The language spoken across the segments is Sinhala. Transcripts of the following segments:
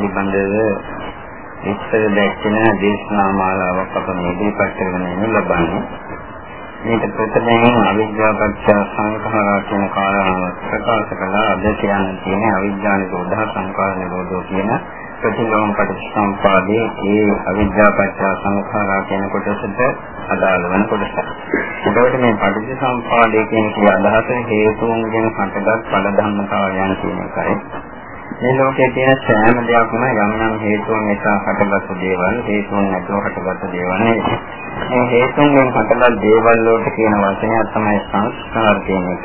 පිළිබඳව විස්තර දැක්වෙන දේශනා මාලාවක් අප මේ ඉදිරිපත් කරගෙන යනු ලබන්නේ. මේක ප්‍රථමයෙන් අවිද්‍යාව පත්‍ය සංඛාරා කියන කාරණාව ප්‍රකාශ කළා අද කියන්න තියෙන අවිද්‍යානික උදාහ සංඛාර නිරෝධෝ කියන ප්‍රතිලෝම පටිච්චසමුපාදයේ ඒ අවිද්‍යාව පත්‍ය සංඛාරා කියන කොටසට අදාළ වන කොටස. ඒකට මේ පටිච්චසමුපාදයේ කියන කී අදහස හේතුන්ගෙන් හටගත් ඵල ධර්මතාවයන් කියන එකයි. මේ ලෝකයේ තියෙන සෑම දෙයක්ම යම් යම් හේතුන් නිසා හටගත් දේවල් හේතුන් නැතුව හටගත් දේවල් නෙවෙයි. මේ හේතුන්ගෙන් හටගත් දේවල් වලට කියන වචනය තමයි සංස්කාර කියන එක.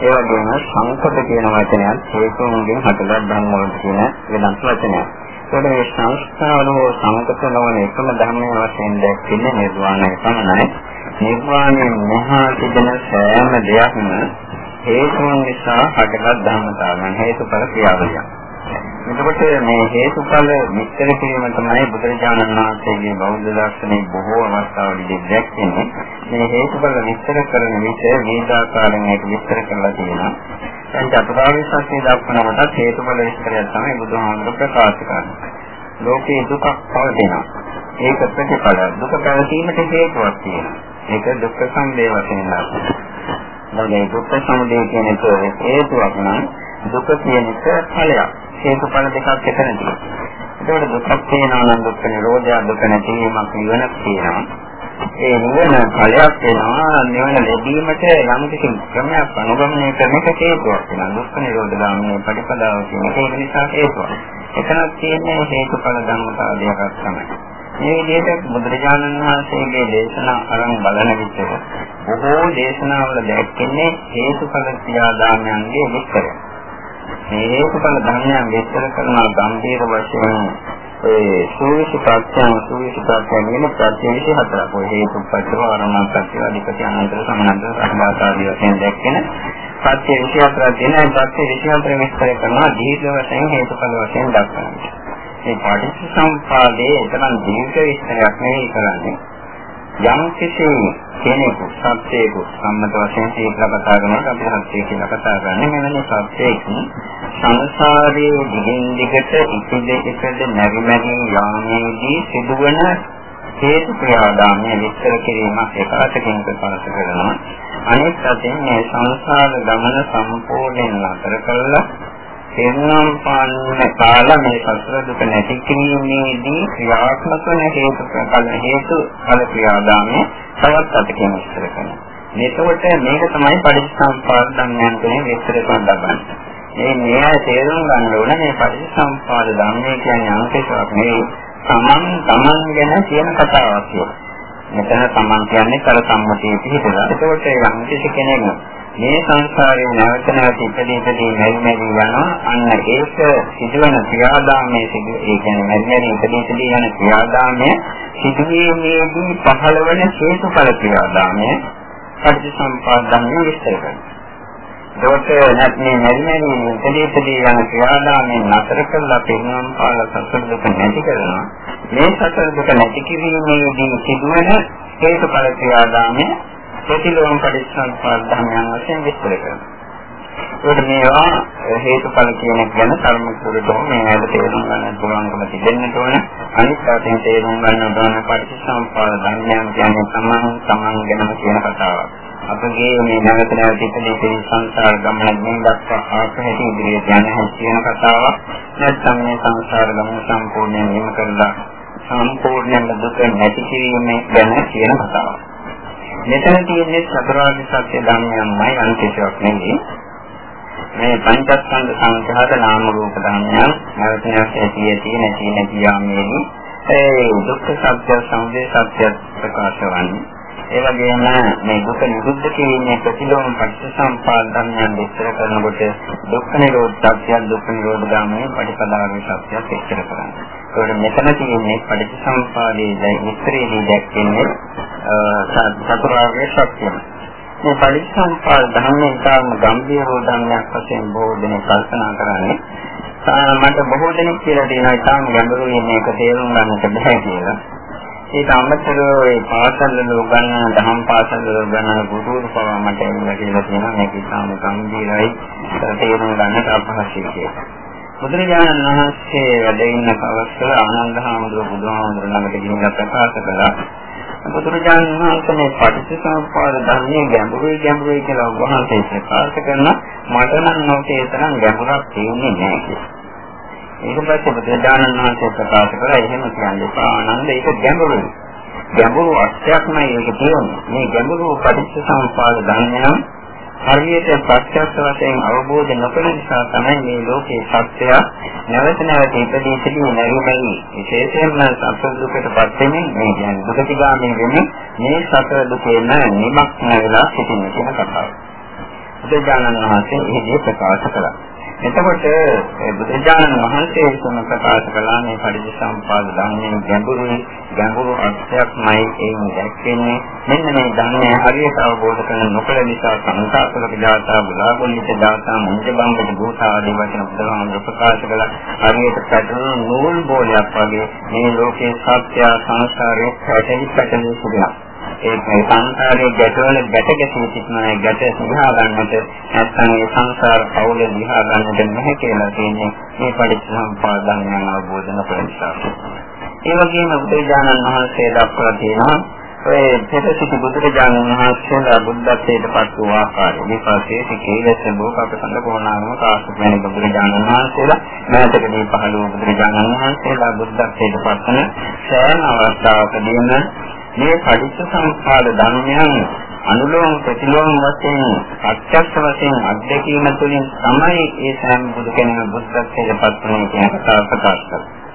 ඒ වගේම සංකත කියන වචනයත් හේතුන්ගෙන් හටගත් ධර්ම වලට කියන වෙනස් වචනයක්. ඒකට මේ සංස්කාර හෝ සංකත නොවන එකම ධර්මයේ වශයෙන් දැක්වෙන්නේ නිර්වාණය පමණයි. නිර්වාණයෙන් මෙහා තිබෙන සෑම දෙයක්ම හේතුන් නිසා හටගත් ධර්මතාවයන් හේතුඵල ක්‍රියාවලියක්. එතකොට මේ හේතුඵල විස්තර කිරීම තමයි බුදුරජාණන් වහන්සේගේ බෞද්ධ දර්ශනයේ බොහෝ අවස්ථාවලදී දැක්වෙන්නේ. මේ හේතුඵල විස්තර කරන විට වේදාකාරයෙන් ඒක විස්තර කරලා තියෙනවා. දැන් චතුරාර්ය සත්‍ය දක්වනකොට හේතුඵල විස්තරය තමයි බුදුහාමුදුර ප්‍රකාශ කරන්නේ. ලෝකේ දුකක් පවතිනවා. ඒක ප්‍රතිඵල දුක පැවතීමට හේතුවක් තියෙනවා. ඒක දුක්ඛ සමුදය වශයෙන් දක්වනවා. මේ දුක්ඛ සමුදය කියන එක හේතුවක් නම් දුක කියන එක ඵලයක්. හේතුඵල දෙකක් එතනදී. ඒකට දුක්ඛ තියෙනවා නම් දුක්ඛ නිරෝධය දුක නැතිවීමක් නිවනක් තියෙනවා. ඒ නිවන ඵලයක් වෙනවා නිවන ලැබීමට යම් කිසි ක්‍රමයක් අනුගමනය කරන එක හේතුවක් වෙනවා. දුක්ඛ නිරෝධ ගාමී ප්‍රතිපදාව කියන එක ඒක නිසා හේතුවක්. එතනක් තියෙන්නේ හේතුඵල ධර්මතාවයක් තමයි. මේ විදිහට බුදුරජාණන් වහන්සේගේ දේශනා අරන් බලන විට බොහෝ දේශනාවල දැක්කන්නේ හේතුඵල ක්‍රියාදාමයන්ගේ විස්තරය. මේ හේතුඵල ධර්මයන් විස්තර කරන ගම්භීර වශයෙන් ඒ සූවිසි ප්‍රත්‍යයන් සූවිසි ප්‍රත්‍යයන් වෙන ප්‍රත්‍ය 24ක්. ඔය හේතුපත්ව වරණ ප්‍රත්‍ය අධිපති අනන්තර සමානතර සම්බාධාදී වශයෙන් දැක්කෙන ප්‍රත්‍ය 24ක් දෙන ප්‍රත්‍ය 24 විස්තර කරනවා දීර්ඝ වශයෙන් හේතුඵල වශයෙන් දක්වනවා. මේ පටිච්චසමුපාදයේ එතරම් දීර්ඝ විස්තරයක් නෙවෙයි කරන්නේ. යම් කිසි කෙනෙකු සත්‍යයක සම්මත වශයෙන් කියලා කතා කරනකොට අපි සත්‍ය කියලා කතා කරන්නේ මෙවැනි සත්‍යයක සංසාරයේ දිගින් දිගට ඉතිද එකද නැරි මැරි යාමේදී සිදුවන හේතු ක්‍රියාදාමය විස්තර කිරීමක් එකwidehatකින් ප්‍රකාශ කරනවා අනෙක් අතින් මේ සංසාර ගමන සම්පූර්ණයෙන් නතර කළා තෙරුවන් පාන්න කාලා මේ සසර දුක නැති කිරීමේදී ක්‍රියාත්මක වන හේතු ප්‍රකල හේතු ඵල ක්‍රියාදාමයේ තවත් අතකින් විස්තර කරනවා. එතකොට මේක තමයි පටිච්චසමුපාද ධර්මයන් තුනේ විස්තර කරන ලබන්නේ. මේ මෙයා තේරුම් ගන්න ඕන මේ පටිච්චසමුපාද ධර්මය කියන්නේ අංකේශයක් නෙවෙයි. තමන් තමන් ගැන කියන කතාවක් කියලා. මෙතන තමන් කියන්නේ කල සම්මතිය පිළිබඳව. ඒකට යම් කිසි කෙනෙක් මේ සංසාරේ නැවත නැවත ඉපදී ඉපදී මෙරි මෙරි යනවා. අන්න ඒක සිදුවන ක්‍රියාදාමයේ සිදු ඒ කියන්නේ මෙරි මෙරි ඉපදී ඉපදී යන ක්‍රියාදාමය සිදුවීමේදී පහළ වන හේතුඵල ක්‍රියාදාමය පටිච්චසමුප්පාද ධර්මයේ විස්තර කරනවා. ඒකට නැත්නම් මෙරි මෙරි ඉපදී ඉපදී යන ක්‍රියාදාමයෙන් නතර කළා පින්නම් පාල සතර දුක නැති කරනවා මේ සතර දුක නැති කිරීමේදී සිදුවන හේතුඵල ක්‍රියාදාමය ප්‍රතිලෝම පරිස්සම්පාද ධර්මයන් වශයෙන් විස්තර කරනවා. ඒකට මේවා හේතුඵල කියන එක ගැන කර්මකුරටම මේ ඇයිද තේරුම් ගන්න පුළුවන්කම තිබෙන්නට ඕන. අනිත් පැත්තෙන් තේරුම් ගන්න ඕන පරිස්සම්පාද ධර්මයන් කියන්නේ තමන් තමන් ගැනම කියන කතාවක්. අපගේ මේ නැවත නැවත ඉපදී සංසාර ගමන මේ දක්වා ආකාරයට ඉදිරියට යන හැටි කියන කතාවක්. නැත්නම් මේ සංසාර ගමන සම්පූර්ණයෙන් නිම කරලා සම්පූර්ණයෙන්ම දුක නැති කිරීම ගැන කියන කතාවක්. මෙතන තියෙන්නේ චතුරාර්ය සත්‍ය ධර්මයන්මයි අනිත්‍යයක් නෙවෙයි. මේ පංචස්කන්ධ සංඛාත නාම රූප ධර්මයන් නැවත නැවත ඇති ඇති නැති නැති යාමේදී ඒ දුක්ඛ සත්‍ය සමුදය සත්‍ය ප්‍රකාශ වන්නේ. ඒ වගේම මේ දුක නිරුද්ධ කිරීමේ ප්‍රතිලෝම පටිච්චසමුපාද ධර්මයන් විස්තර කරනකොට දුක්ඛ නිරෝධ සත්‍ය දුක්ඛ නිරෝධ ගාමී පටිපදාවේ සත්‍යයක් විස්තර කරන්නේ. ඒකට මෙතන තියෙන්නේ පටිච්චසමුපාදයේ විස්තරයේදී දැක්වෙන්නේ චතුරාර්ය සත්‍යය. මේ පරිසම්පාද ධර්මයෙන් තාම ගම්භීර ධර්මයක් වශයෙන් බොහෝ දෙනෙක් කල්පනා කරන්නේ මට බොහෝ දෙනෙක් කියලා දෙනවා ඊටාම ගැඹුරුයි මේක තේරුම් ගන්නට බෑ කියලා. ඊට අමතරව ඒ පාසල් වල උගන්වන දහම් පාසල් වල උගන්වන ගුරුවරු පවා මට එන්න කියලා තියෙනවා මේක ඊටාම ගම්භීරයි තේරුම් ගන්නට අපහසුයි කියලා. බුදුරජාණන් වහන්සේ වැඩ ඉන්න කවස්වල ආනන්ද හාමුදුරුවෝ බුදුහාමුදුරුවෝ ළඟට ගිහින් ප්‍රකාශ කළා බුදුරජාණන් වහන්සේ මේ පටිච්චසමුප්පාද ධර්මයේ ගැඹුරුයි ගැඹුරුයි කියලා වහන්සේ ප්‍රකාශ කරන මට නම් නොකේ තරම් ගැඹුරක් තියෙන්නේ නැහැ කියලා. ඊට පස්සේ බුදුරජාණන් වහන්සේ ප්‍රකාශ කළා එහෙම කියන්නේ ආනන්ද ඒක ගැඹුරුයි. ගැඹුරු අර්ථයක්මයි ඒක තියෙන්නේ. මේ ගැඹුරු පටිච්චසමුප්පාද ධර්මයන් හරියට ප්‍රත්‍යක්ෂ වශයෙන් අවබෝධ නොකළ නිසා තමයි මේ ලෝකේ සත්‍යය නැවත නැවත ඉපදී සිටින නැරුමයි විශේෂයෙන්ම සතර දුකටපත් වෙමින් මේ කියන්නේ දුකතිගාමී වෙමින් මේ සතර දුකේම නිමක් වෙලා සිටින කියන කතාව. බුදුජානක මහත්මයා එහිදී ප්‍රකාශ කළා. එතකොට බුදුජානක මහන්සිය විසින් ප්‍රකාශ කළා මේ පරිදි ධර්මයේ ගැඹුරුයි ගැඹුරු අර්ථයක්මයි එයින් දැක්වෙන්නේ. මෙන්න මේ ධර්මය හරියට අවබෝධ කරගන්න නොකළ නිසා සංසාරවල දාතා බුලාගොල්ලිත දාතා මුංජබංගට භූතා ආදී වචන බුදුහාමුදුර ප්‍රකාශ කළා. හරියට පැටලුණු නූල් බෝලයක් වගේ මේ ලෝකේ සත්‍ය සංසාරයේ පැටලි පැටලි සිටිනවා ඒකයි සංසාරයේ ගැටවල ගැට ගැසී සිටිනා ගැට සිහා ගන්නට නැත්නම් ඒ සංසාර පෞල දිහා ගන්නට නැහැ කියලා කියන්නේ මේ පරිච්ඡම්පාද ධර්මයන් අවබෝධ නොකර නිසා. ඒ වගේම බුදුරජාණන් වහන්සේ දක්වලා තියෙනවා ඔය පෙරසිට බුදුරජාණන් වහන්සේලා බුද්ධත්වයට පත් වූ ආකාරය. මේ පස්සේ සිකේලස බෝකපසඳ කොණාම කාශ්‍යප වෙන බුදුරජාණන් වහන්සේලා මෑතකදී පහළ වූ බුදුරජාණන් වහන්සේලා බුද්ධත්වයට පත් වන සෑම අවස්ථාවකදීම මේ පටිච්චසමුප්පාද ධර්මයන් අනුලෝම ප්‍රතිලෝම වශයෙන් අත්‍යක්ෂ වශයෙන් අධ්‍යක්ීම තුළින් තමයි ඒ සෑම බුදු කෙනෙකු බුද්ධත්වයට පත් වෙන කියන කතාව ප්‍රකාශ කරන්නේ.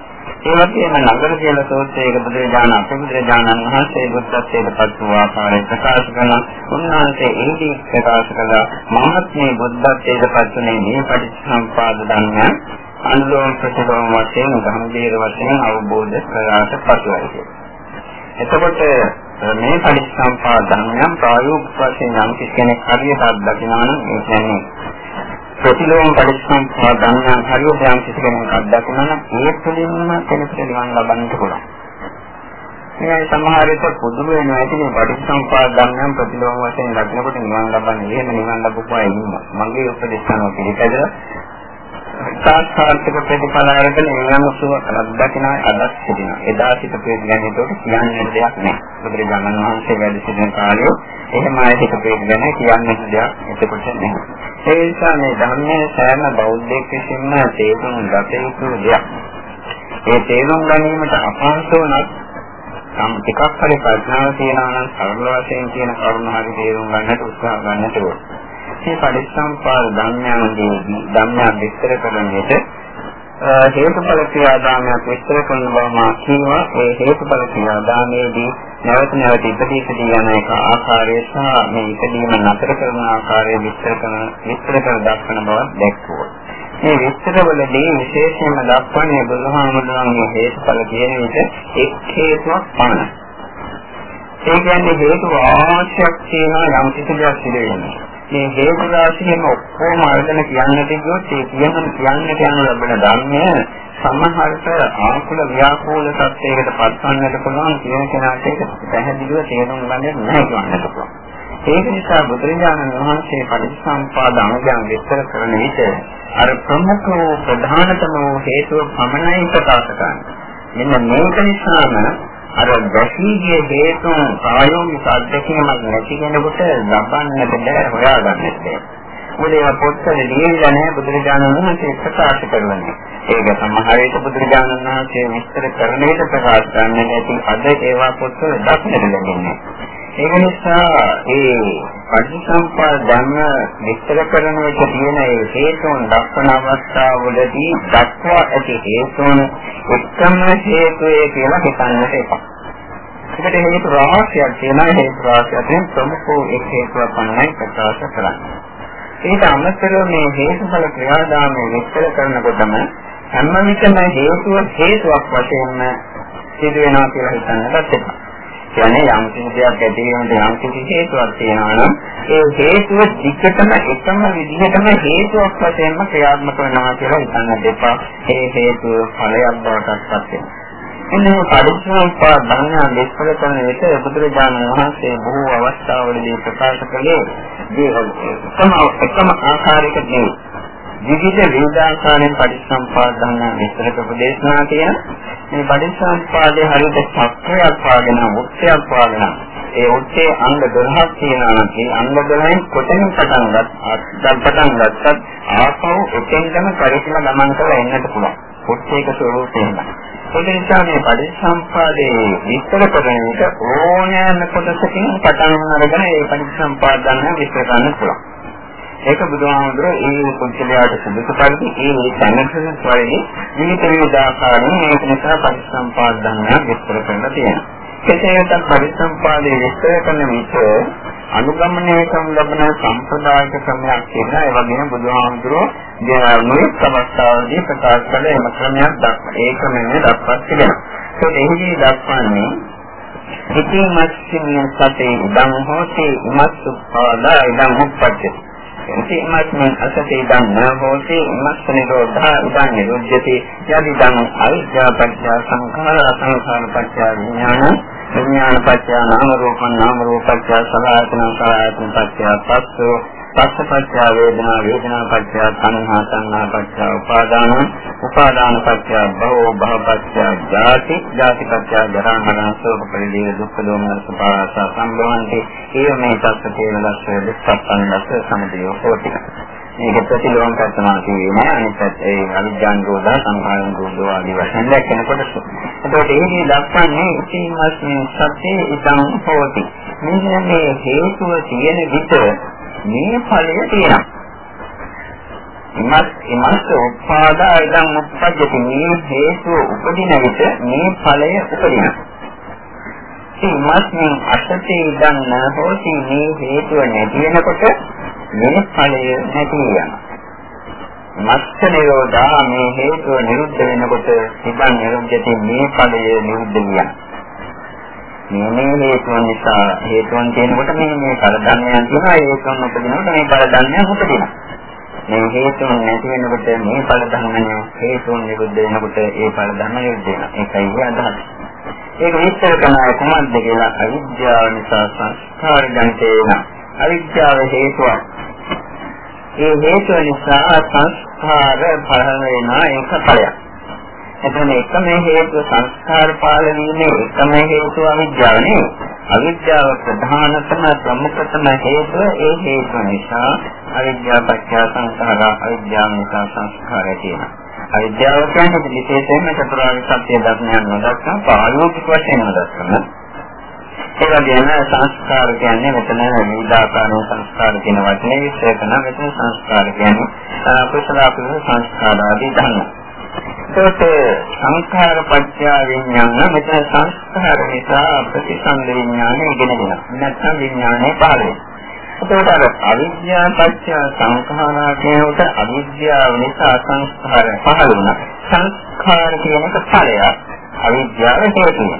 ඒ වගේම නගර කියලා සෝත්‍රයක බුදුරජාණන් අපේ බුදුරජාණන් වහන්සේ බුද්ධත්වයට පත් වූ ආකාරය ප්‍රකාශ කරන උන්වහන්සේ එහිදී ප්‍රකාශ කළ මහත්මේ බුද්ධත්වයට පත් වුණේ මේ පටිච්චසමුප්පාද ධර්මයන් අනුලෝම ප්‍රතිලෝම වශයෙන් ගම්භීර වශයෙන් අවබෝධ කරගන්නට පසුයි කියලා. එතකොට මේ පරිසම්පා ධර්මයන් ප්‍රායෝගික වශයෙන් යම් කෙනෙක් හරියට අත්දකිනවා නම් ඒ කියන්නේ ප්‍රතිලෝම පරිසම්පා ධර්මයන් හරියට යම් කෙනෙක් අත්දකිනවා නම් ඒ තුළින්ම කෙනෙකුට නිවන් ලබන්නට පුළුවන්. මේ සමහර විට පුදුම වෙනවා ඇති මේ පරිසම්පා ධර්මයන් ප්‍රතිලෝම වශයෙන් ලබනකොට නිවන් ලබන්නේ එහෙම නිවන් ලැබුවා ඉන්නවා. මගේ උපදේශ කරනවා පිළිපැදලා සාස්ත්‍රික ප්‍රතිඵල අරගෙන එනම් සුව අත්දකින්න අදත් සිටිනවා. එදා සිට ප්‍රේතගන්නේ ඒකට කියන්න දෙයක් නැහැ. බුදුරජාණන් වහන්සේ වැඩ සිටින කාලේ එහෙම ආයතික ප්‍රේතගන්නේ කියන්න දෙයක් එතකොට නැහැ. ඒ නිසා මේ ධර්මයේ සෑම බෞද්ධයෙක් විසින්ම තේරුම් ගත යුතු දෙයක්. ඒ තේරුම් ගැනීමට අපහසු වුණත් සම් ටිකක් හරි ප්‍රඥාව තියනවා නම් සරල වශයෙන් කියන කරුණ හරි තේරුම් ගන්නට උත්සාහ ගන්නට ඕනේ. මේ පරිසම්පාද ධර්මයන්ගේ ධර්මයන් විස්තර කරන විට හේතුඵල ක්‍රියාදාමයක් විස්තර කරන බව මා කියනවා ඒ හේතුඵල ක්‍රියාදාමයේදී නැවත නැවත ඉදිරි ඉදිරි යන එක ආකාරය සහ මේ ඉදීම නතර කරන ආකාරය විස්තර කරන විස්තර කර දක්වන බව දැක්වුවා. මේ විස්තරවලදී විශේෂයෙන්ම දක්වන්නේ බුදුහාමුදුරන්ගේ හේතුඵල කියන විට එක් හේතුවක් පමණයි. ඒ කියන්නේ හේතු ආශ්‍රයක් තියෙනවා යම් කිසි දෙයක් සිදු වෙනවා. මේ හේතු රාශියම ඔක්කොම අරගෙන කියන්නට ගියොත් ඒ කියන කියන්නට යන ලැබෙන ධර්මය සමහරට ආකුල ව්‍යාකූල සත්‍යයකට පත්වන්නට පුළුවන් කියන කෙනාට ඒක පැහැදිලිව තේරුම් ගන්න නැහැ කියන්නට පුළුවන්. ඒක නිසා බුදුරජාණන් වහන්සේ පරිසම්පාද අංගයන් විස්තර කරන විට අර ප්‍රමුඛ වූ ප්‍රධානතම වූ හේතුව පමණයි ප්‍රකාශ කරන්නේ. මෙන්න මේක නිසාම අර දැසීගේ හේතුන් ප්‍රායෝගික අධ්‍යක්ෂණයක් නැති කෙනෙකුට ලබන්නට බැහැ හොයාගන්නට බැහැ. මොකද ඒ පොත්වල ලියලා නැහැ බුදුරජාණන් වහන්සේ ප්‍රකාශ කරන්නේ. ඒක සමහර විට බුදුරජාණන් වහන්සේ විස්තර කරන විට ප්‍රකාශ කරන්නේ නැති අද ඒවා පොත්වල දක්නට ලැබෙන්නේ. ඒක නිසා ඒ පටිසම්පාද ධර්ම විස්තර කරන විට තියෙන ඒ හේතුන් දක්වන අවස්ථාවවලදී දක්වා ඇති හේතුන් උත්තම හේතුය කියලා හිතන්නට එපා. ඒකට හේතු රාශියක් තියෙනවා හේතු රාශියෙන් ප්‍රමුඛ එක් හේතුවක් පමණයි ප්‍රකාශ කරන්නේ. ඒක අමතරව මේ හේතුඵල ක්‍රියාදාමයේ විස්තර කරනකොටම හැම විටම හේතුව හේතුවක් වශයෙන්ම සිදු වෙනවා කියලා හිතන්නත් එපා. කියන්නේ යම් කිසි දෙයක් ඇති වෙනට යම් කිසි හේතුවක් තියෙනවා නම් ඒ හේතුව දිගටම එකම විදිහටම හේතුවක් වශයෙන්ම ක්‍රියාත්මක වෙනවා කියලා හිතන්න දෙපා. ඒ හේතුව ඵලයක් බවට පත් වෙනවා. එන්නේ පරිසම්පා ධර්ම විස්තර කරන විට බුදුරජාණන් වහන්සේ බොහෝ අවස්ථාවලදී ප්‍රකාශ කළේ එකම එකම ආකාරයකදී විවිධ විවිධාකාරයෙන් පටිච්චසමුපාද ධර්ම විස්තර ප්‍රදේශනා කියන මේ පටිච්චසමුපාදයේ හරියට චක්‍රයක් වාගෙන මුක්තයක් වාගෙන ඒ උත්තේ අංග 12ක් තියෙනවා නම් ඒ අංග 12න් කොතනින් පටන් ගත්තත් පටන් ගත්තත් ආපහු එතෙන්ටම පරිසම ගමන් කරලා එන්නට පුළුවන්. උත්තේක ස්වરૂපයෙන්. ඒ නිසා මේ පරිසම්පාදයේ විස්තර කරන එක ඕනෑම කොටසකින් පටන් අරගෙන ඒ පරිසම්පාද ගන්න විස්තර කරන්න පුළුවන්. ඒක බුදුහාමුදුරුවෝ ඒ පුද්ගලයාට සුදුසු පරිදි ඒ සම්මතන පරිදි විවිධ විවිධ ආකාරයෙන් ඒක නිසා පරිසම්පාද ගන්න විස්තර කරලා තියෙනවා. කෙසේත් පරිසම්පාදයේ විස්තර කරන විට අනුගමනය කරන ලබන සම්ප්‍රදායික ක්‍රමයක් තියෙනවා. ඒ වගේම බුදුහාමුදුරුවෝ නොයෙක් අවස්ථාවලදී ප්‍රකාශ කළ එම ක්‍රමයක් දක්වන ඒ ක්‍රමයේ දක්වත් තිබෙනවා. ඒත් එහිදී දක්වන්නේ ඉතින් මස්සිනිය සතේ ඉදං හෝති ඉමස්සුපාදා ඉදං උප්පජ්ජති ඉතිමත්මන් අසතේ ධම්ම හෝති ඉමස්ස නිරෝධා ඉදං නිරුද්ධති. යදිදං අවිද්‍යා පත්‍ය සංඛාර සංඛාර පත්‍ය විඥාන විඥාන පත්‍ය නාම රූපං නාම රූපත්‍ය සලආයතන සලආයතන පත්‍ය පස්සෝ. පස්සපච්ච වේදනා වේදනා පච්ච සංහා සංහා පච්ච උපාදාන උපාදාන පච්ච භවෝ භවපච්ච ජාති ජාති පච්ච ජරා මරණ ශෝක පරිදේ දුක්ඛ දෝමන සපාස සම්භවಂತಿ ඒ මේ තත්ත්ව කේවලස්ස දුක්ඛප්පන්නස්ස සමුදයෝ හෝති. මේක ප්‍රතිලෝම කරනවා කියන්නේ අනිත් ඒ අවිජ්ජාන රෝධා සංඛාරන රෝධෝ ආදී වශයෙන් දැක්කනකොට එතකොට ඒකේ දක්වන්නේ ඉතිමස්මින් සත්‍යේ ඉදං හෝති. මෙන්න මේ හේතුව තියෙන විට මේ ඵලය තියෙනවා. ඉමත් ඉමත් උපාදා ඉදන් උප්පජ්ජති මේ හේතුව උපදින විට මේ ඵලය උපදිනවා. ඉමත් අසතේ ඉදන් නැහොති මේ හේතුව නැති වෙනකොට මේ ඵලය නැති වෙනවා. මත්ත නිරෝධා මේ හේතුව නිරුද්ධ වෙනකොට ඉදන් නිරුද්ධති මේ ඵලය නිරුද්ධ වෙනවා. මේ මේ හේතුන් නිසා හේතුන් තියෙනකොට මේ මේ පරදන්නයන් තියෙනවා හේතුන් උපදිනකොට මේ පරදන්නයන් උපදිනවා. මේ හේතුන් නැති වෙනකොට මේ පරදන්නයන් හේතුන් නිරුද්ධ වෙනකොට ඒ පරදන්න නිරුද්ධ වෙනවා. ඒකයි අදහස්. ඒක විස්තර කරනවා කොහොමද කියලා අවිද්‍යාව නිසා සංස්කාර ජනිතේන අවිද්‍යාව හේතුවක්. ඒ හේතුව නිසා සංස්කාර පහළ වෙනවා ඒක ඵලයක්. එතන එකම හේතුව සංස්කාර පාලනීමේ එකම හේතුව අවිද්‍යාව නෙවෙයි. අවිද්‍යාව ප්‍රධානතම ප්‍රමුඛතම හේතුව ඒ හේතුව නිසා අවිද්‍යාව පත්‍ය සංස්කාර අවිද්‍යාව නිසා සංස්කාරය තියෙනවා. අවිද්‍යාව කියන්නේ විශේෂයෙන්ම චතුරාර්ය සත්‍ය ධර්මයන් නොදක්න පාලෝකික වශයෙන් නොදක්න ඒ වගේම සංස්කාර කියන්නේ මෙතන විවිධාකාරන සංස්කාර කියන වචනේ විශ්ලේෂ කරන මෙතන සංස්කාර කියන්නේ කුසල අකුසල සංස්කාර ආදී ධර්ම. එතකොට සංඛාර පත්‍ය විඥාන මෙතන සංස්කාර නිසා ප්‍රතිසන්ද විඥානය ඉගෙනගෙන නැත්නම් විඥානය පහළ එතකොට අර අවිද්‍යාව පත්‍ය සංඛාරා කියනකොට අවිද්‍යාව නිසා සංස්කාර පහළ වුණා. සංස්කාර කියන එක ඵලයක්. අවිද්‍යාව හේතුව.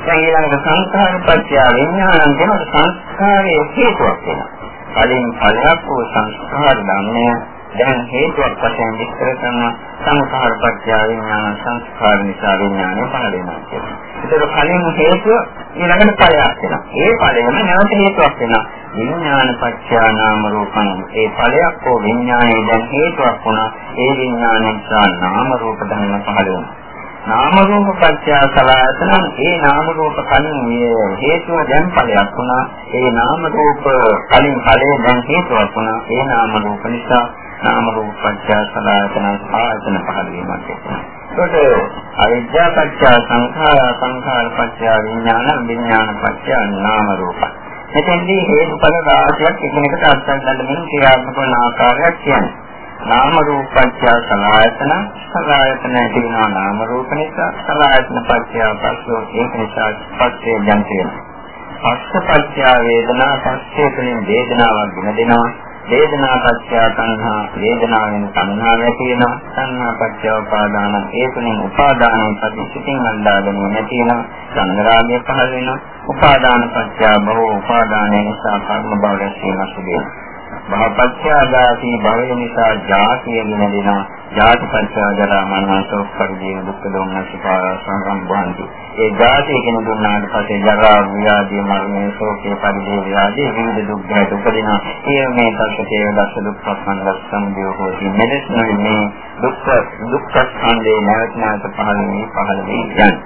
දැන් ඊළඟට සංස්කාර පත්‍ය විඥාන කියනකොට සංස්කාරයේ හේතුවක් වෙනවා. කලින් ඵලයක් වූ සංස්කාර ධර්මය දැන් හේතුවක් වශයෙන් විස්තර කරන සංස්කාර පත්‍ය විඥාන සංස්කාර නිසා විඥානය පහළ වෙනවා කියලා. ඒතර කලින් හේතුව ඊළඟට ඵලයක් වෙනවා. ඒ ඵලයම නැවත හේතුවක් වෙනවා. විඥාන පත්‍ය නාම රූපං. ඒ ඵලයක් හෝ විඥානයේ දැන් හේතුවක් වුණා. ඒ විඥාන නිසා නාම රූප ධර්ම පහළ වෙනවා. නාම රූප පත්‍ය සලආයතන ඒ නාම රූප කලින් හේතුව දැන් ඵලයක් වුණා ඒ නාම රූප කලින් ඵලයේ දැන් හේතුවක් වුණා ඒ නාම රූප නිසා නාම රූප පත්‍ය සලආයතන ආයතන පහළ වීමක් ඒකට අවිද්‍යා පත්‍ය සංඛාර සංඛාර පත්‍ය විඥාන විඥාන පත්‍ය නාම රූප එතෙන්දී හේතුඵල රාශියක් එකිනෙකට අත්දැක ගන්න ක්‍රියාත්මක වන ආකාරයක් කියන්නේ. නාම රූප පත්‍ය සලආයතන සලආයතන ඇතිවෙනවා නාම රූප නිසා සලආයතන පත්‍ය පස්සෝ ඒක නිසා පත්‍ය ජන්තිය පස්ස පත්‍ය වේදනා පස්සේ තුලින් වේදනාවක් ගෙන දෙනවා වේදනා පත්‍ය තණ්හා වේදනාවෙන් තණ්හා නැති වෙනවා තණ්හා පත්‍ය උපාදාන ඒ තුنين උපාදානයේ ප්‍රතිසිතින් අල්ලාගෙන නැති වෙනවා සංග්‍රාමයේ පහළ වෙනවා. උපාදාන පත්‍ය භව උපාදානයේ නිසා කර්ම භව රැස් වෙනවා. සුදේ භවපත්‍ය ආදාසී භවය නිසා ජාතිය නිමෙනවා ජාති පරිචය ජරා මරණ ශෝක පරිදේව දුක්ඛ දෝමනස පාරසංගම් වහන්ති. ඒ ජාති කියන දුන්නාට පස්සේ ජරා ව්‍යාධි මරණය ශෝකේ පරිදේව ව්‍යාධි විවිධ දුක් ගැට උපදින. ඒ මේ තත්ත්වයේ දස දුක් පස්සන්ද සම්දියෝ හොති. මෙලෙස මේ දුක්ඛ දුක්ඛ ස්කන්ධේ නැවත නැවත පහළ වී පහළ වී යන්නේ.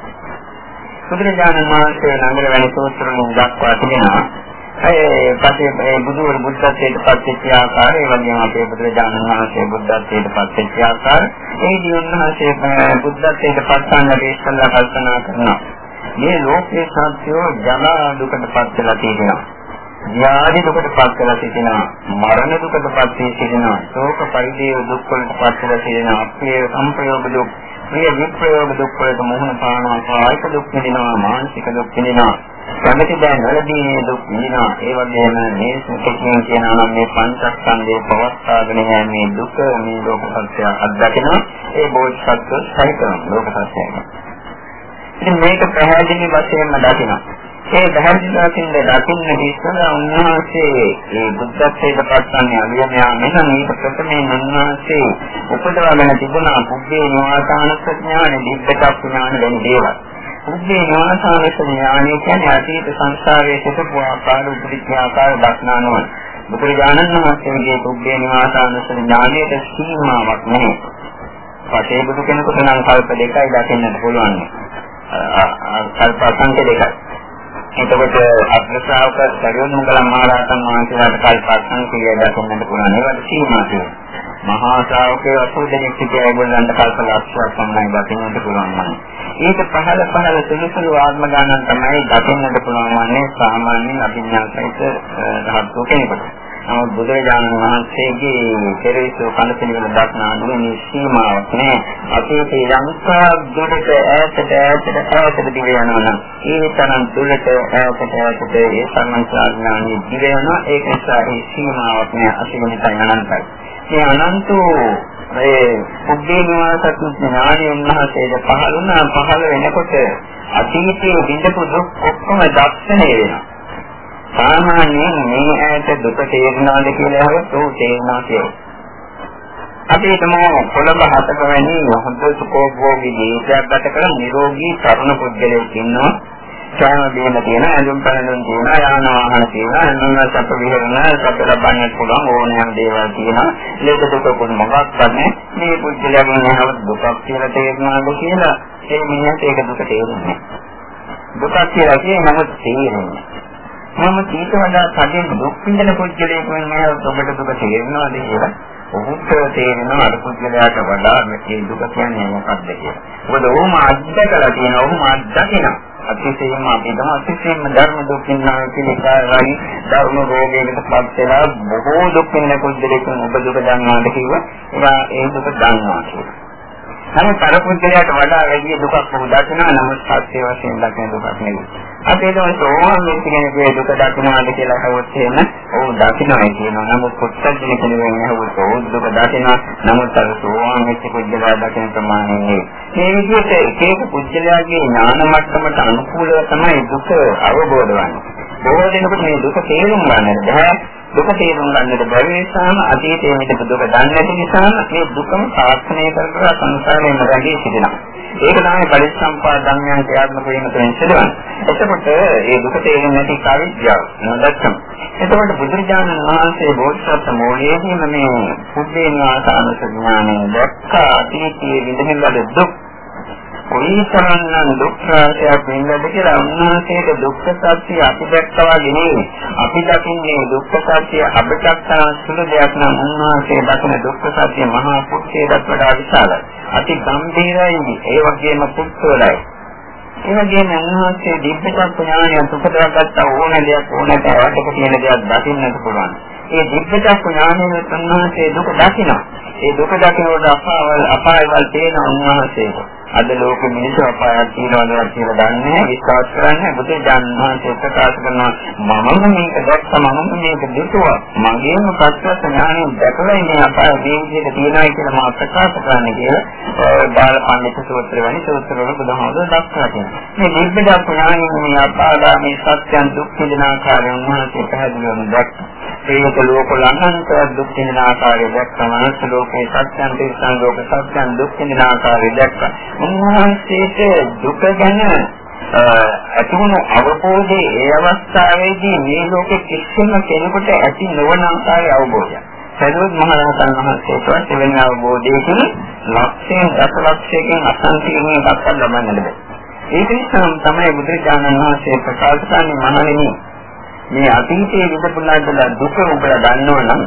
බුදුරජාණන් වහන්සේ නඟර වැනි සූත්‍රවලින් දක්වා තිබෙනවා ඒ පස්සේ ඒ බුදුවරු බුද්ධත්වයට පත් වෙච්ච ආකාරය ඒ වගේම අපේ බුදුරජාණන් වහන්සේ බුද්ධත්වයට පත් වෙච්ච ආකාරය ඒ දිනුන්වහන්සේ බුද්ධත්වයට පත් වන්නට ඉස්සෙල්ලා කල්පනා කරනවා. මේ ලෝකේ සත්‍යෝ ජනා දුකට පත් වෙලා තියෙනවා. ව්‍යාධි දුකට පත් වෙලා සිටිනවා මරණ දුකට පත් වී සිටිනවා ශෝක පරිදේව දුක් වලට පත් වෙලා සිටිනවා අපේ සම්ප්‍රයෝග දුක්. මේ විප්‍රයෝග දුක් වලට මුහුණ පානවා කායික දුක් විඳිනවා මානසික දුක් විඳිනවා කැමති දැන් වලදී දුක් විඳිනවා ඒ වගේම මේ සුඛයෙන් කියනවා නම් මේ පංචස්කන්ධයේ පවස්තාගෙන යන්නේ දුක මේ ලෝක සත්‍ය අත්දකිනවා ඒ බෝධිසත්ව සහිතව ලෝක සත්‍යය. ඉතින් මේක පැහැදිලි වශයෙන්ම දකිනවා. ඒ පැහැදිලි වශයෙන් දකින්න ඉස්සෙල්ලා උන්වහන්සේ මේ බුද්ධත්වයට පත්වන්නේ අවියමයා මෙන්න මේක ප්‍රථමයෙන් උන්වහන්සේ උපදවාගෙන තිබුණා පුද්ගේ නිවාසානස්ස ඥාන, දිබ්බචක්ඛ ඥාන වැනි දේවල්. උද්දී ඥානසාරක ඥානය කියන්නේ අතීත සංස්කාරයේ සිටපු ආකාර උපදිච්ච ආකාර දක්නානවන. බුදුරජාණන් වහන්සේගේ උද්දී නිවාසානස ඥානයේ සීමාවක් නැහැ. පසේ බුදු කෙනෙකුට නම් කල්ප දෙකයි දකින්නට පුළුවන්. කල්ප සංඛ්‍ය දෙකයි. එතකොට අග්‍රශාවක සරියුන් මුගලන් මහරහතන් වහන්සේලාට කල්ප සංඛ්‍ය දකින්නට පුළුවන්. ඒවට සීමා තියෙනවා. මහා ශ්‍රාවකයෝ 80 දෙනෙක් සිටිය ඒගොල්ලන්ට කල්ප ලක්ෂයක් පමණයි දකින්නට පුළුවන් වන්නේ. ඒක පහළ පහළ සුළු සුළු ආත්ම ගණන් තමයි දකින්නට පුළුවන් වන්නේ සාමාන්‍යයෙන් අභිඥාසහිත රහත්ෝ කෙනෙකුට. නමුත් බුදුරජාණන් වහන්සේගේ පෙරවිසු කනපිනිවල දක්නා නුවණේ සීමාවක් නෑ. අතීතේ යම්කා දුරට ඈතට ඈතට ඈතට දිව යනවා නම් ඒ තරම් දුරට ඈතට ඈතට ඒ සම්මන්ත්‍රාඥානෙ දිව යනවා. ඒක නිසා ඒ සීමාවක් නෑ. අසීමිතයි අනන්තයි. මේ අනන්ත ඒ පුද්ගලයාට ඥානය උන්වහන්සේට පහළ වුණා පහළ වෙනකොට අතීතයේ විඳපු දුක් ඔක්කොම දැක්සනේ වෙනවා. සාමාන්‍යයෙන් මේ ඇයට දුක තේරෙනවද කියලා අහුවොත් ਉਹ තේරෙනවා කියලා. අපි හිතමු කොළඹ හතක වැනි හොඳ සුඛෝභෝගී ජීවිතයක් ගත කරන නිරෝගී තරුණ පුද්ගලයෙක් ඉන්නවා. කෑම බීම තියෙන ඇඳුම් පැළඳුම් තියෙන යාන වාහන තියෙන අනුන සැප විහරණ සැප ලබන්න පුළුවන් ඕනෑම දේවල් තියෙනවා. ලේක දුක පොඩි මොකක්වත් නැහැ. මේ පුද්ගලයාගෙන් නැහවත් දුකක් කියලා තේරෙනවාද කියලා. ඒ මිනිහට ඒක දුක තේරෙන්නේ දුකක් කියලා කියන්නේ නමුත් තේරෙන්නේ මම ඊට වඩා කඩෙන් දුක් විඳින පුද්ගලයෙක් වෙනවා ඔබට දුක තේරෙනවද කියලා ඔහුට තේරෙනවා අර පුද්ගලයාට වඩා මේ දුක කියන්නේ මොකක්ද කියලා. මොකද ඔහුම අත්දකලා තියෙනවා ඔහුම අත්දකිනවා. අතිශයින්ම අපිටම අතිශයින්ම ධර්ම දුක් විඳිනවා කියන එකයි ධර්ම රෝගයකට පත් වෙලා බොහෝ දුක් විඳින පුද්ගලෙක් ඔබ දුක දන්නවාද කිව්වා එයා ඒ දුක දන්නවා කියලා. නමුත් අර පුද්ගලයාට වඩා වැඩි දුකක් මොහු දකිනවා නමුත් සත්‍ය වශයෙන් දකින දුකක් නෙවෙයි. අපි ඒක සෝවාන් වෙච්ච කෙනෙකුගේ දුක දකිනවාද කියලා අහුවොත් එහෙම ඔව් දකින්නයි කියනවා. නමුත් කොච්චර කෙනෙකුගෙන් අහුවොත් ඔව් දුක දකිනවා. නමුත් අර සෝවාන් වෙච්ච පුද්ගලයා දකින ප්‍රමාණය නෙවෙයි. මේ විදිහට එක එක පුද්ගලයාගේ ඥාන මට්ටමට අනුකූලව තමයි දුක අවබෝධ වන්නේ. බොහෝ දෙනෙකුට මේ දුක තේරුම් ගන්නට බැහැ. දුක තේරුම් ගන්නට බැරි නිසාම අතීතයේ මිට දුක දන්නේ නැති නිසාම මේ දුකම සාර්ථනය කරලා සංසාරයෙන් රැඳී සිටිනවා. ඒක තමයි පරිසම්පා ධර්මයන් ක්‍රියාත්මක වීම තුළින් සිදුවන්නේ. එතකොට ඒ දුක තේරෙන්නේ නැති කාවිද්‍යාව නොදැක්කම. එතකොට බුදුරජාණන් වහන්සේ බෝධිසත්ව මූලයේදීම මේ බුද්ධේ ඥානසානස ඥානය දැක්ක අතීතයේ විඳින ලද දුක් කොයිතරම්නම් දුක් රාශියක් වෙන්නද කියලා උන්වහන්සේට දුක්ඛ සත්‍ය අපි දැක්කවා නෙවෙයි. අපි දකින්නේ දුක්ඛ සත්‍ය අපචක්කන සුළු දෙයක් නම් උන්වහන්සේ දකින දුක්ඛ සත්‍ය මහා පුත්‍රයට වඩා විශාලයි. අති ගම්භීරයි. ඒ වගේම පුත්‍රලයි. ඒ වගේම උන්වහන්සේ දිබ්බචක්ක ඥානය සුපදවගත්ත ඕන දෙයක් ඕන තැනකට තියෙන දෙයක් දකින්නට පුළුවන්. ඒ දිබ්බචක්ක ඥානයෙන් උන්වහන්සේ දුක දකිනවා. ඒ දුක දකිනකොට අපාවල් අපායවල් තේන උන්වහන්සේට අද ලෝකෙ මිනිස්සු අපායක් තියනවද කියලා දන්නේ විශ්වාස කරන්නේ බුදු දන්වහන්සේ ප්‍රකාශ කරනවා මමම මේක දැක්ක මමම මේක දුටුවා. මගේම පස්වස් ඥානෙ දැකලා ඉන්නේ අපාය මේ විදිහට තියනයි කියලා මම ප්‍රකාශ කරන්නේ කියලා බාල පඬිතු සූත්‍ර වැනි සූත්‍රවල බුදුහාමුදුරුවෝ දක්වලා තියෙනවා. මේ නිබ්බිදා ඥානෙ මේ අපාගාමී සත්‍යයන් දුක් විඳින ආකාරයෙන් උන්වහන්සේ පැහැදිලිවම දැක්කා. ප්‍රේත ලෝකවල අනන්ත දුක් විඳින ආකාරය දැක්කම අනන්ත ලෝකේ සත්‍යයන් තිරසන් ලෝක සත්‍යයන් දුක් විඳින ආකාරය දැක්ක. උන්වහන්සේට දුක ගැන ඇතිවන අවබෝධයේ ඒ අවස්ථාවේදී මේ ලෝකෙ කිසිම කෙනෙකුට ඇති නොවන ආකාරයේ අවබෝධයක්. සරුවත් මහ රහතන් වහන්සේට එවැනි අවබෝධයකින් ලක්ෂයෙන් දසලක්ෂයකින් අසංකීර්ණ දක්වා ලබන්නට බැහැ. ඒක නිසා තමයි බුදුරජාණන් වහන්සේ ප්‍රකාශ කරන්නේ මහණෙනි මේ අතීතයේ විඳපුණාදලා දුක ඔබලා දන්නවනම්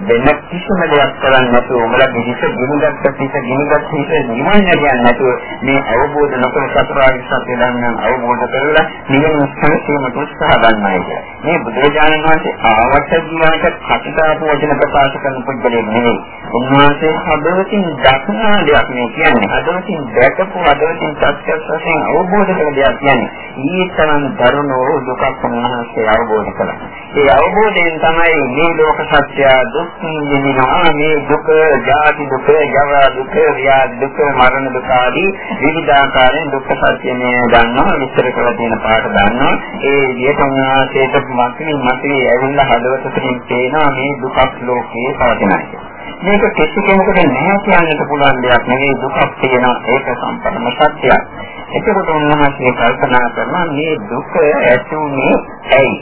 වෙන කිසිම දෙයක් කරන්නේ නැතුව උඹලගේ හිත ගිනිගත්ත හිත ගිනිගත් හිත නිවන්න කියන්නේ නැතුව මේ අවබෝධ නොකර චතුරාර්ය සත්‍ය ධර්මයන් අවබෝධ කරලා නිවන සංසීමට උත්සාහ ගන්නයි කියන්නේ. මේ බුදුරජාණන් වහන්සේ ආවට ජීවිත කටපාඩු වචන ප්‍රකාශ කරන පුද්ගලයෙක් නෙවෙයි. උන්වහන්සේ හදවතින් දක්නා දෙයක් මේ කියන්නේ. හදවතින් දැකපු හදවතින් සත්‍ය වශයෙන් අවබෝධ කරන දෙයක් කියන්නේ. ඊතරම් දරුණෝ දුකක් උන්වහන්සේ අවබෝධ කළා. ඒ අවබෝධයෙන් තමයි මේ ලෝක සත්‍ය දුක් විඳිනවා. මේ දුක, ජාති දුක, ජරා දුක, ව්‍යාධි දුක, මරණ දුක ආදී විවිධාකාරයෙන් දුක් සත්‍ය මේ දන්නවා. විස්තර කරලා තියෙන පාඩ දන්නවා. ඒ විදිහට උන්වහන්සේට මතින් මතින් ඇවිල්ලා හදවතකින් පේනවා මේ දුකක් ලෝකේ පවතිනවා මේක කිසි කෙනෙකුට නැහැ කියන්නට පුළුවන් දෙයක් නෙවෙයි. දුකක් තියෙනවා. ඒක සම්පූර්ණ සත්‍යයක්. එතකොට උන්වහන්සේ කල්පනා කරනවා මේ දුක ඇති උනේ ඇයි?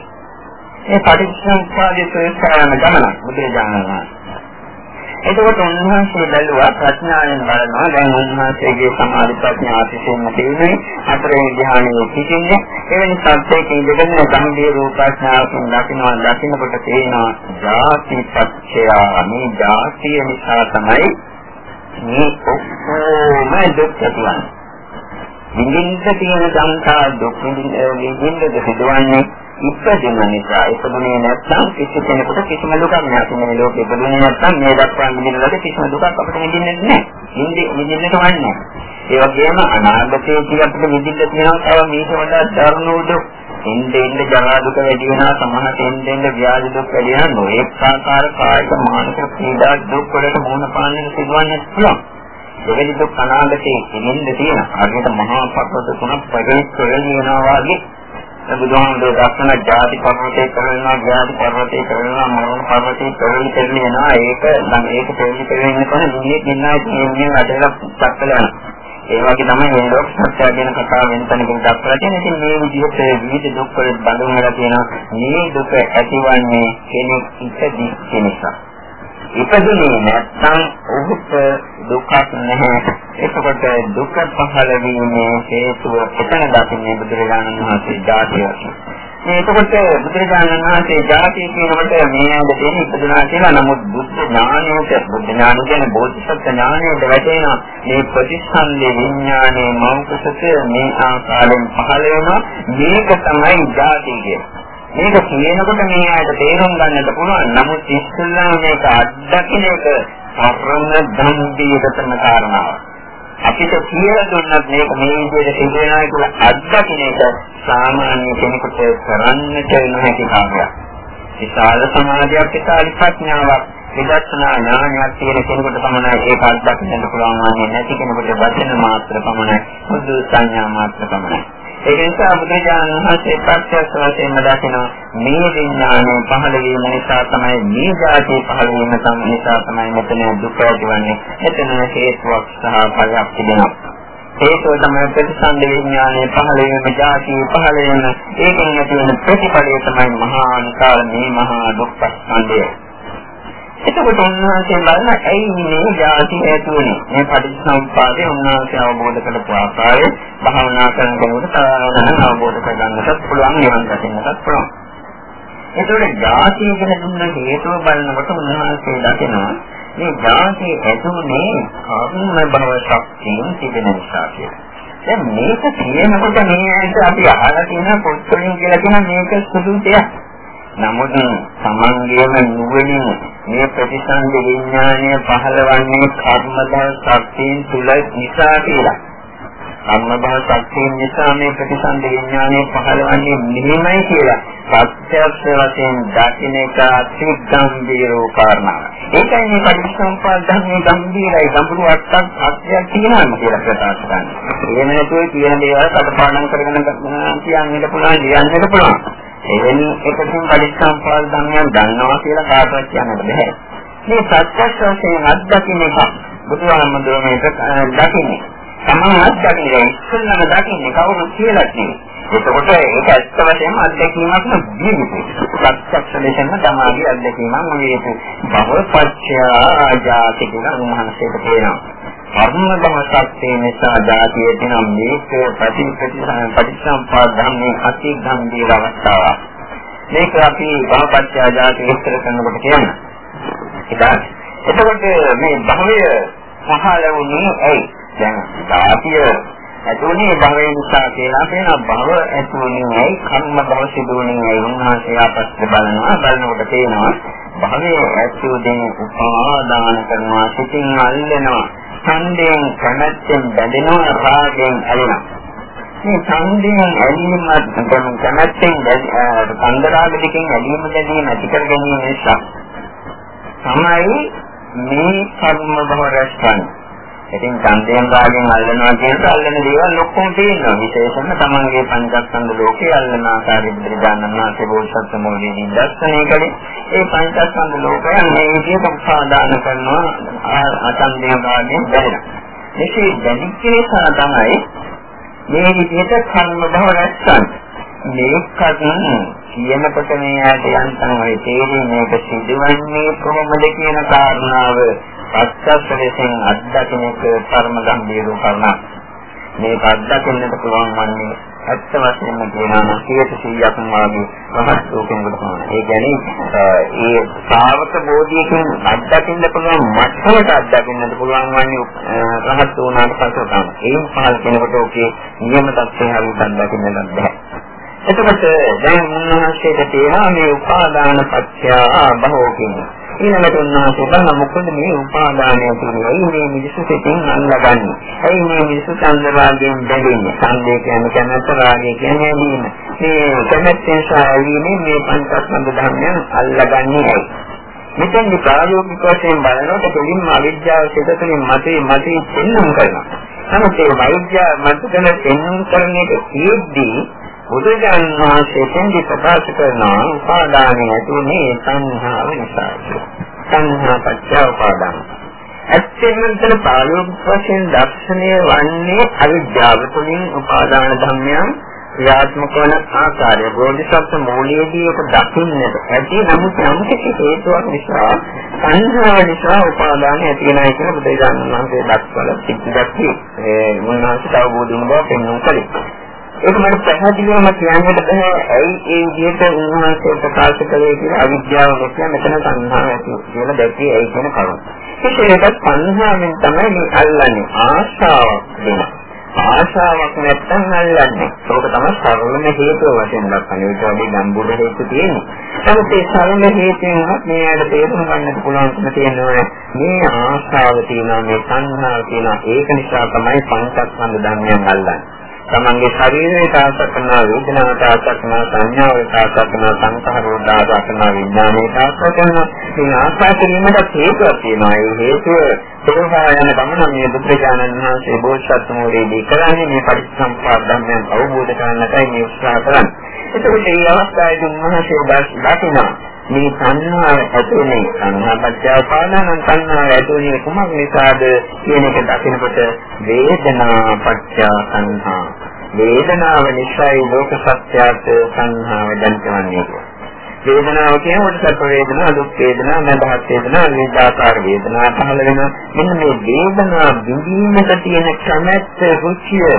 මේ පටිච්චසමුප්පාදයේ සෝයන ගමන බුදුරජාණන් වහන්සේ. එතකොට උන්වහන්සේ බැලුවා ප්‍රඥාවෙන් බලනවා. දැන් උන්වහන්සේගේ සමාධි ප්‍රඥා අතිශයින්ම තියෙන්නේ හතරේ ධ්‍යානයේ සිටින්නේ එවැනි සත්‍යයක ඉඳගෙන ගම්භීර රූපඥාවකින් දකින්නවා දකින්නකොට තේනවා ජාති පත්‍ය මේ ජාතිය නිසා තමයි මේ ඔක්කොම දුක් ඇතිවන්නේ. විඳින්න තියෙන සංඛා දුක් විඳින්න විඳින්න සිදුවන්නේ ඉපදෙන නිසා ඉපදුනේ නැත්නම් කිසි කෙනෙකුට කිසිම දුකක් නැහැ. මේ ලෝකෙ ඉපදුනේ නැත්නම් මේ දක්වා මිදින ලද කිසිම දුකක් අපිට මිදින්නේ නැහැ. ඉන්නේ මිදින්නට වන්නේ. ඒ වගේම අනාගතයේදී අපිට මිදින්න තියෙනවා තව මේක වඩා දරුණු දුක්. ඉන්නේ ඉන්නේ ජරා දුක වැඩි වෙනවා සමහරට ඉන්නේ ඉන්නේ ව්‍යාධි දුක් වැඩි වෙනවා නොඑක ආකාර කායික මානසික පීඩා දුක් වලට මුහුණ පාන්නට සිදුවන්නත් පුළුවන්. එවැනි දුක් අනාගතයේ ඉන්නේ තියෙනවා. අරකට මහා පර්වත තුනක් පරිච්ඡේදය වෙනවා වගේ බුදුහාමුදුරුවෝ දක්වන ජාති පර්වතේ කරනවා ජාති පර්වතේ කරනවා මරණ පර්වතේ කරලි කරලි යනවා ඒක නම් ඒක කරලි කරලි යනකොට දුන්නේ ඉන්නා කියන්නේ වැඩලා දක්වලා යනවා ඒ වගේ තමයි මේ ලෝක සත්‍ය ගැන කතා වෙන තැනකින් දක්වලා තියෙන. ඉතින් මේ විදිහට විවිධ දුක් වල බඳුන් වෙලා තියෙනවා. මේ දුක ඇතිවන්නේ කෙනෙක් ඉපදී නිසා. ඉපදුනේ නැත්නම් ඔහුට දුකක් නැහැ. එතකොට දුක පහළ වීමේ හේතුව එතන දකින්නේ බුදුරජාණන් වහන්සේ ධාතිය වශයෙන්. මේ එතකොට බුදුරජාණන් වහන්සේ ධාතිය කියනකොට මේ ඇද දෙන්නේ ඉපදුනා කියලා නමුත් බුද්ධ ඥානයට බුද්ධ ඥාන කියන්නේ බෝධිසත්ව ඥානයට වැටෙන මේ ප්‍රතිසන්දේ විඥානයේ මෞකසත මේ ආකාරයෙන් පහළ වෙනවා මේක තමයි ධාතිය කියන්නේ. මේක කියනකොට මේ ආයත තේරුම් ගන්නට පුළුවන්. නමුත් ඉස්සෙල්ලා මේක අත්දකින්න එක පරම ධම්බීකතන කාරණාවක්. අපිට කියලා දුන්නත් මේක මේ විදිහට සිදුවෙනවා කියලා අත්දකින්න එක සාමාන්‍ය කෙනෙකුට කරන්නට නොහැකි කාර්යයක්. විශාල සමාධියක් විශාල ප්‍රඥාවක් විදර්ශනා ඥානයක් තියෙන කෙනෙකුට පමණයි ඒක අත්දකින්න පුළුවන් වන්නේ නැති කෙනෙකුට වචන මාත්‍ර පමණයි බුදු සංඥා මාත්‍ර පමණයි. ඒ නිසා බුදුරජාණන් වහන්සේ ප්‍රත්‍යක්ෂ වශයෙන්ම දකිනවා මේ විඥානය පහළ වීම නිසා තමයි මේ ධාතිය පහළ වීම නිසා තමයි මෙතන දුක ඇතිවන්නේ. එතන හේතුවක් සහ ඵලයක් තිබෙනවා. හේතුව තමයි ප්‍රතිසන්ද විඥානයේ පහළ වීම, ධාතිය පහළ වීම. ඒකෙන් ඇති වෙන ප්‍රතිඵලය තමයි මහා නිකාල මේ මහා දුක්ඛ ස්කන්ධය. එතකොට උන්වහන්සේ බලන ඇයි මේ ජාති හේතුනේ මේ පටිච්චසමුප්පාදේ උන්වහන්සේ අවබෝධ කරපු ආකාරය භාවනා කරන කෙනෙකුට තරහන අවබෝධ කරගන්නත් පුළුවන් නිවන් දකින්නත් පුළුවන්. එතකොට ජාතිය ගැන දුන්න හේතුව බලනකොට උන්වහන්සේ දකිනවා මේ ජාතිය ඇතුනේ කර්ම භව ශක්තියෙන් තිබෙන නිසා කියලා. දැන් මේක කියනකොට මේ අපි අහලා තියෙන පොත්වලින් කියලා කියන මේක සුදු දෙයක්. නමුත් සමංගයම නුවණින් මේ ප්‍රතිසන්ද විඥානය පහළවන්නේ කර්මද ශක්තියින් තුල නිසා කියලා. කර්මද ශක්තියින් නිසා මේ ප්‍රතිසන්ද විඥානය පහළවන්නේ මෙහෙමයි කියලා. ප්‍රත්‍යක්ෂ වශයෙන් දකින්න එක අතිගම්බීරෝ කාරණා. ඒකයි මේ පටිච්චසමුප්පාද ධර්මයේ ගම්බීරයි ගම්බුරු අටක් අත්‍යයක් තියෙනවා කියලා ප්‍රකාශ කරන්නේ. එහෙම නැතුව කියන දේවල් කටපාඩම් කරගෙන කියන්නට පුළුවන්, ලියන්නට පුළුවන්. එවැනි එකකින් පරිස්සම්පාද ධර්මයන් දන්නවා කියලා කාටවත් කියන්න බෑ. මේ ප්‍රත්‍යක්ෂ වශයෙන් අත්දකින්න එක බුදුහාමුදුරුවෝ මේක දකින්නේ. තමන් අත්දකින්නේ ඉස්සෙල්ලාම දකින්නේ කවුරුත් කියලා නෙවෙයි. එතකොට ඒක ඇත්ත වශයෙන්ම අත්දැකීමක් නෙවෙයි. ප්‍රත්‍යක්ෂ ලෙසම තමයි අත්දැකීමක් නෙවෙයි. බවපච්චය ආජාති කියලා උන්වහන්සේට කියනවා. කර්මදම සත්‍ය නිසා ධාතිය දෙන මේක ප්‍රතිපති පටිච්චසමුප්පාද ධර්මයේ අති ගම්භීර අවස්ථාවක්. මේක අපි බවපච්චය ආජාති විස්තර කරනකොට කියන්නේ. එතකොට මේ භවය පහළ වුණේ ඇයි? දැන් ධාතිය ඇතුළේ භවය නිසා කියලා කියන භව ඇතුළේ ඇයි කර්ම භව සිදුවන්නේ ඇයි උන්වහන්සේ ආපස්ස බලනවා බලනකොට තේනවා භවය ඇතුළේ උපාදාන කරනවා සිතින් අල්ලනවා ඡන්දයෙන් කැමැත්තෙන් බැඳෙනවා රාගයෙන් ඇලෙනවා. මේ ඡන්දයෙන් ඇලීමත් කැමැත්තෙන් කන්දරාග දෙකෙන් ඇලීම දැනීම ඇති කර ගැනීම නිසා තමයි මේ කර්ම භව රැස් කරන්නේ. ඉතින් ඡන්දයෙන් රාගෙන් අල්ලනවා කියන අල්ලන දේවල් ඔක්කොම තියෙනවා. විශේෂයෙන්ම තමන්ගේ පංචස්කන්ධ ලෝකේ අල්ලන ආකාරය බුදුරජාණන් වහන්සේ බෝසත් මොළේදී දර්ශනය කළේ. ඒ පංචස්කන්ධ ලෝකයන් මේ විදිහට උපාදාන කරනවා අඡන්දයෙන් රාගෙන් බැහැලා. මේකේ දැනිච්ච නිසා තමයි මේ විදිහට කර්ම භව රැස්සන්නේ. මේකත් කියනකොට මේ ආට යන්තම් ඔය තේරෙන්නේ මේක සිදුවන්නේ කොහොමද කියන කාරණාව පස්සත් ලෙසින් අත්දකින එක පරම ගම්බීර කරුණක්. මේක අත්දකින්නට පුළුවන් වන්නේ ඇත්ත වශයෙන්ම කියනවා නම් 100%ක්ම වාගේ රහත් ලෝකෙකට තමයි. ඒ කියන්නේ ඒ ශ්‍රාවක බෝධියකින් අත්දකින්න පුළුවන් මට්ටමට අත්දකින්නට පුළුවන් වන්නේ රහත් වුණාට පස්සේ තමයි. ඒ පහල කෙනෙකුට ඔකේ නියම තත්ත්වය හරියට අත්දකින්නට බැහැ. එතකොට දැන් උන්වහන්සේට තියෙනවා මේ උපාදාන පත්‍ය භවෝ කියන්නේ. ඊළඟට උන්වහන්සේ බලන මොකද මේ උපාදානය කියන්නේ මේ මිනිස්සු සිතින් අල්ලගන්නේ. ඇයි මේ මිනිස්සු චන්දරාගයෙන් බැඳෙන්නේ? ඡන්දය කියන්නේ කැමැත්ත රාගය කියන්නේ ඇලීම. මේ කැමැත්තෙන් සායීමේ මේ පංචස්කන්ධ ධර්මයන් අල්ලගන්නේ ඇයි? මෙතෙන් ප්‍රායෝගික වශයෙන් බලනකොට දෙලින්ම අවිද්‍යාව සිතතුලින් මතේ මතේ පෙන්වන්න කරනවා. නමුත් ඒ අවිද්‍යාව මතකන පෙන්වන්න කරන එක කියෙද්දී බුදුරජාණන් වහන්සේ දෙන්නේ ප්‍රකාශ කරනවා උපාදානය ඇතිවෙන්නේ සංහාව නිසා. සංහා පත්‍ය උපාදාන. ඇත්තෙන්ම මෙතන ප්‍රායෝගික වශයෙන් දර්ශනය වන්නේ අවිද්‍යාව තුළින් උපාදාන ධර්මයන් ක්‍රියාත්මක වන ආකාරය බෝධිසත්ව මූලයේදී ඒක දකින්නට ඇති නමුත් යම් කිසි හේතුවක් නිසා සංහාව නිසා උපාදානය ඇති වෙනයි කියන බුදුරජාණන් වහන්සේ දක්වලා සිද්ධාර්ථي ඒ මොනවාට අවබෝධ වුණ බව පෙන්වන්න කලින් ඒක මට පැහැදිලිවම කියන්නට බෑ ඇයි ඒ විදිහට උන්වහන්සේ ප්‍රකාශ කළේ කියලා අවිද්‍යාව නිසා මෙතන සංහාව ඇති කියලා දැක්කේ ඇයි කියන කරුණ. ඒකේට සංහාවෙන් තමයි මේ අල්ලන්නේ ආශාවක් දෙන. ආශාවක් නැත්තම් අල්ලන්නේ. ඒක තමයි සරලම හේතුව වශයෙන් දක්වන්නේ. ඒක වගේ ගම්බුඩ හේතු තියෙන්නේ. නමුත් ඒ සරල හේතුවෙන් මේ ඇයිද තේරුම් ගන්නට පුළුවන්කම තියෙනවා. මේ ආශාව තියෙනවා මේ සංහාව තියෙනවා. ඒක නිසා තමයි පංචස්කන්ධ ධර්මයන් අල්ලන්නේ. තමන්ගේ ශරීරයට ආසක් කරන වේදනාවට ආසක් කරන සංඥාවට ආසක් කරන සංස්කාරවලට ආසක් කරන විඥානයට ආසක් කරන මේ ආශා කිරීමට හේතුවක් තියෙනවා. ඒ හේතුව තෝරා යන ගමන මේ බුද්ධජානන වහන්සේ බෝසත් මූලයේදී කරන්නේ මේ පරිසම්පාද ධර්මයන් අවබෝධ කරගන්නටයි මේ උත්සාහ කරන්නේ. එතකොට මේ අවස්ථාවේදී උන්වහන්සේ දකිනවා මේ සංහාව ඇතුලේ සංහාපච්චය පාදානං සංහාව ඇතුලේ කුමක් නිසාද කියන එක දකිනකොට වේදනා පච්චය සංහා. වේදනාව නිසායි ලෝක සත්‍යයට සංහාව දැනගන්නේ වේදනාව කියනකොට සැප වේදනා දුක් වේදනා මඳහත් වේදනා විවිධාකාර වේදනා පහළ වෙනවා. මෙන්න මේ වේදනා විඳීමට තියෙන කැමැත්ත රුචිය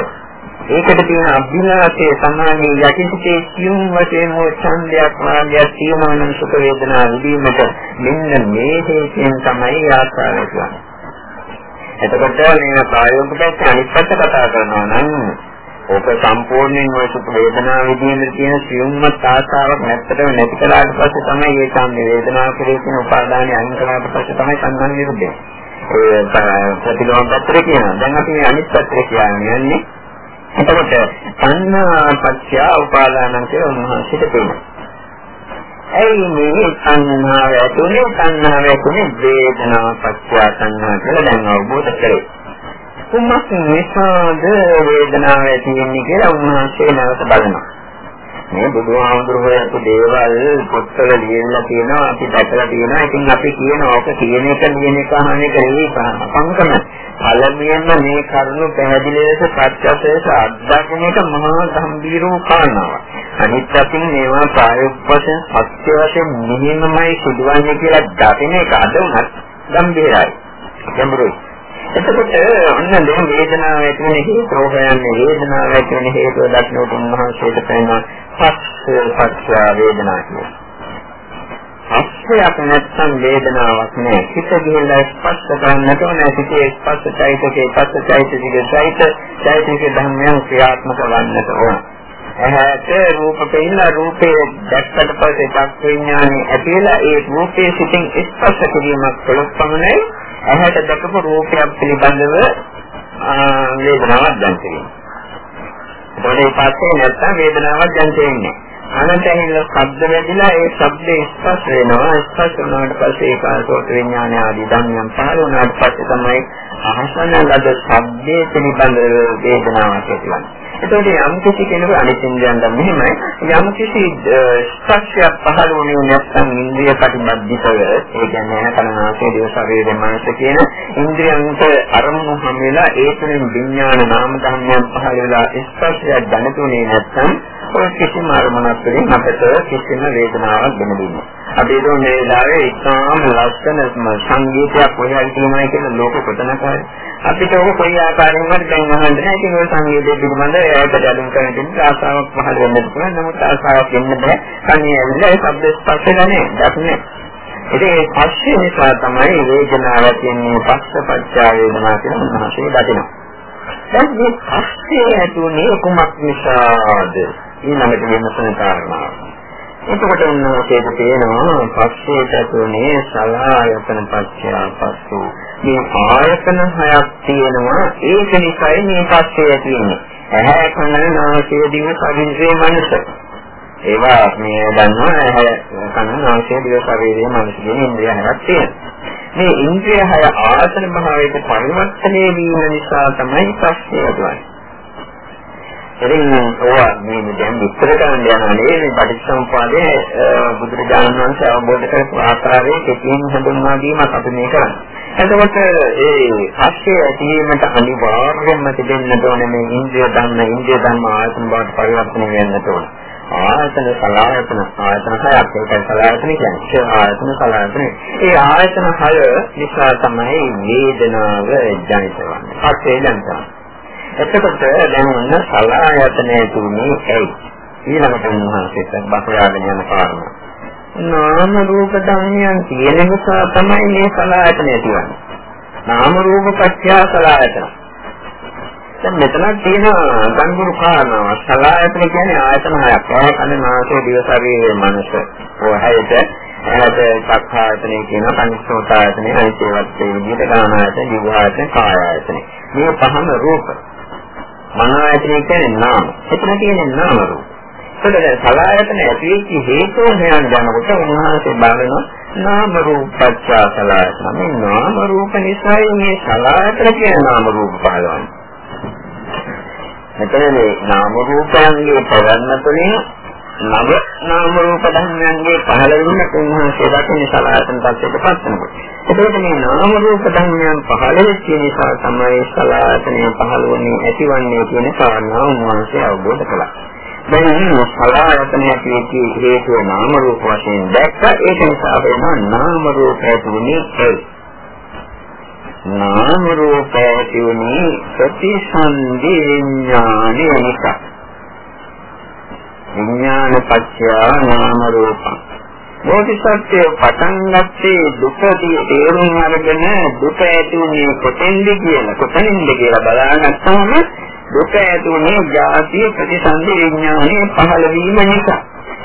ඒකට තියෙන අභිලාෂයේ සමානී යටිසිතේ සියුම් වශයෙන් හෝ ඡන්දයක් මාර්ගයක් තියෙනවා නම් සුඛ වේදනා විඳීමට මෙන්න මේ හේතුයෙන් තමයි ආසාව කියන්නේ. එතකොට මේ ප්‍රායෝගික පැත්ත අනිත් පැත්ත කතා කරනවා නම් ඕක සම්පූර්ණයෙන් ඔය සුඛ වේදනා විඳීමේ තියෙන සියුම්ම ආසාවක් නැත්තටම නැති කළාට පස්සේ තමයි ඒ සම්මේ වේදනාව කෙරේ තියෙන උපාදානය අයින් කළාට පස්සේ තමයි සංඥා නිරුද්ධ වෙන්නේ. ඒ ප්‍රතිලෝම පැත්තට කියනවා. දැන් අපි අනිත් පැත්තට කියන්නේ එතකොට සංඥා පත්‍ය උපාදානං කියලා උන්වහන්සේට තියෙනවා. ඇයි මේ සංඥාව ඇතුලේ සංඥාව ඇතුලේ වේදනා පත්‍ය සංඥා කියලා දැන් අවබෝධ කරේ. කුමක් නිසාද වේදනාව ඇති වෙන්නේ කියලා උන්වහන්සේ නැවත බලනවා. මේ බුදුහාමුදුරුවෝ දේවල් පොත්වල ලියලා තියෙනවා අපි දැකලා තියෙනවා ඉතින් අපි කියන ඕක කියන එක ලියන එක අහන එක නෙවෙයි පංකම පළමුවෙන්ම මේ කරුණු පැහැදිලි ලෙස ප්‍රත්‍යක්ෂව අත්දකින්න එක මහා ගැඹීර වූ කාරණාවක්. අනිත් අතින් මේවා ප්‍රායෝගික වශයෙන් සත්‍ය වශයෙන් නිහිමමයි සිදුවන්නේ කියලා දකින එක අද උනත් ගැඹීරයි. ගැඹුරුයි. එතකොට ඔන්න දැන් වේදනාව ඇති වෙන හේතුව හොයන්නේ වේදනාව ඇති වෙන හේතුව දක්නකොට උන්වහන්සේට පේනවා පස්ස පස්ස වේදනාව කියලා. පස්සයක් නැත්නම් වේදනාවක් නෑ. හිත ගිහිල්ලා ස්පර්ශ කරන්නට ඕනේ. හිතේ ස්පර්ශ චෛතකේ පස්ස චෛතකේ චෛත චෛතක ධර්මයන් ක්‍රියාත්මක වන්නට ඕනේ. ඇහැට රූප පෙන්නලා රූපේ දැක්කට පස්සේ චක්ක විඥානේ ඇතිලා ඒ රූපයේ සිටින් ස්පර්ශ කිරීමක් කළොත් පමණයි ඇහැට දැකපු රූපයක් පිළිබඳව වේදනාවක් දැනෙන්නේ. ඒකේ පස්සේ නැත්තම් වේදනාවක් දැනෙන්නේ. අනන්තයෙන් ශබ්ද වැදිලා ඒ ශබ්දේ ස්පර්ශ වෙනවා ස්පර්ශ වුණාට පස්සේ ඒකාසෝත විඥාන ආදී ධර්මයන් පහළ වුණාට පස්සේ තමයි අහසන ලද ශබ්දයේ පිළිබඳ වේදනාවක් ඇතිවන්නේ. එතකොට යම් කිසි කෙනෙකු අනිත් ඉන්ද්‍රයන් දැන් මෙහෙමයි යම් කිසි ස්පර්ශයක් පහළ වුණේ නැත්නම් ඉන්ද්‍රිය ප්‍රතිබද්ධිතව ඒ කියන්නේ කනනාසය දේව ශරීරය මනස කියන ඉන්ද්‍රියන්ට අරමුණු හැම වෙලා ඒ තුළින් විඥාන නාම ධර්මයන් පහළ වෙලා ස්පර්ශයක් දැනතුනේ නැත්නම් ඔය කිසිම අරමුණක් වලින් අපට කිසිම වේදනාවක් දැනෙන්නේ අපි දුන්න මේ වෙලාවේ ඉතාම ලස්සන සංගීතයක් කොහේ හරි කියනවා කියන ලෝක කොතනක හරි අපිට ඕක කොයි ආකාරයෙන්වත් දැන් අහන්න නැහැ. ඉතින් ඔය සංගීතය පිළිබඳ ඒකට දැනුම් කරන දෙන්න ආසාවක් පහළ වෙන්න පුළුවන්. නමුත් ආසාවක් වෙන්න බෑ. කන්නේ ඇවිල්ලා ඒ ශබ්ද ස්පර්ශ ගන්නේ. දක්නේ. ඉතින් ඒ පස්සේ නිසා තමයි වේදනාව තියෙන්නේ පස්සපච්චා වේදනා කියලා මනසේ දකිනවා. දැන් මේ පස්සේ ඇතුනේ කුමක් නිසාද? ඊළඟට වෙනසන කාරණාව. එතකොට උන්වහන්සේට පේනවා පස්සේට තුනේ සලායතන පච්චයා පස්සෝ මේ ආයතන හයක් තියෙනවා. ඒක නිසායි මේ පස්සේ තියෙන්නේ ඇහැ කන නාසය දිව ශරීරයේ මනස. ඒවා මේ දන්නවා ඇහැ කන නාසය දිව ශරීරයේ මනස කියන ඉන්ද්‍රිය හයක් තියෙනවා. මේ ඉන්ද්‍රිය හය ආයතන භාවයට පරිවර්තනය වීම නිසා තමයි පස්සේ ඇතිවන්නේ ඉතින් ඕවා මේ දැන් විස්තර කරන්න යනවා නෙවෙයි මේ පටිච්චසමුපාදයේ බුදුරජාණන් වහන්සේ අවබෝධ කරපු ආකාරයේ කෙටියෙන් හඳුන්වා දීමක් අපි මේ කරන්නේ. එතකොට ඒ පස්සේ ඇතිවීමට අනිවාර්යයෙන්ම තිබෙන්න ඕනේ මේ ඉන්ද්‍රිය ධර්ම ඉන්ද්‍රිය ධර්ම ආයතන බවට පරිවර්තනය වෙන්න ඕනේ. ආයතන සලායතන ආයතන හයක් ඒකයි සලායතන කියන්නේ ආයතන සලායතන ඒ ආයතන හය නිසා තමයි වේදනාව ජනිත වන්නේ. පස්සේ දැන් එතකොට දැන් ඔන්න සලආයතනයේ තුනේ ඇයි ඊළඟට උන්වහන්සේට බසයාගෙන යන කාරණා. නාම රූප ධර්මයන් තියෙන නිසා තමයි මේ සලආයතනය තියෙන්නේ. නාම රූප පත්‍ය සලආයතන. දැන් මෙතන තියෙන ගංගුරු කාරණාව සලආයතන කියන්නේ ආයතන හයක්. ඇහැ කන නාසය දිව ශරීරය මනස. ඔය හැයට එහට චක්ඛායතනෙ කියන පංචසෝතායතනෙ අනිත්‍යවත් ඒ විදිහට ගානායතන, ජීවායතන, කායායතන. මේ පහම රූප. මනෝ ආයතනය කියන්නේ නාම. එතන තියෙන්නේ නාම රූප. ඒකට සලආයතන ඇතිවෙච්ච හේතුව හොයන්න යනකොට උන්වහන්සේ බලනවා නාම රූපච්ඡා සලආයතන. මේ නාම රූප නිසායි මේ සලආයතන කියන නාම රූප පහළවන්නේ. මෙතන මේ නාම රූපයන්ගේ ප්‍රවන්න තුළින් නව නාම රූප ධර්මයන්ගේ පහළ වීම උන්වහන්සේ දකින සලආයතන tattete පත් වෙනවා. එතකොට මේ නාම රූප ධර්මයන් පහළ වෙච්ච නිසා තමයි සලආයතනය පහළ වුණේ ඇතිවන්නේ කියන කාරණා උන්වහන්සේ අවබෝධ කළා. දැන් මේ සලආයතනය කියන හේතුව නාම රූප වශයෙන් දැක්කා ඒක නිසා වෙනවා නාම රූප ඇතිවෙන්නේ ඒ. නාම රූප ඇතිවෙන්නේ ප්‍රතිසන්දි විඥානය නිසා. විඥාන පත්‍ය නාම රූපං බෝධිසත්වය පටන් ගත්තේ දුක තේරුම් අරගෙන දුක ඇති වුණේ කොතෙන්ද කියලා කොතනින්ද කියලා බලාගත්තාම දුක ඇති වුණේ ජාතිය ප්‍රතිසන්දි විඥානයේ පහළ වීම නිසා.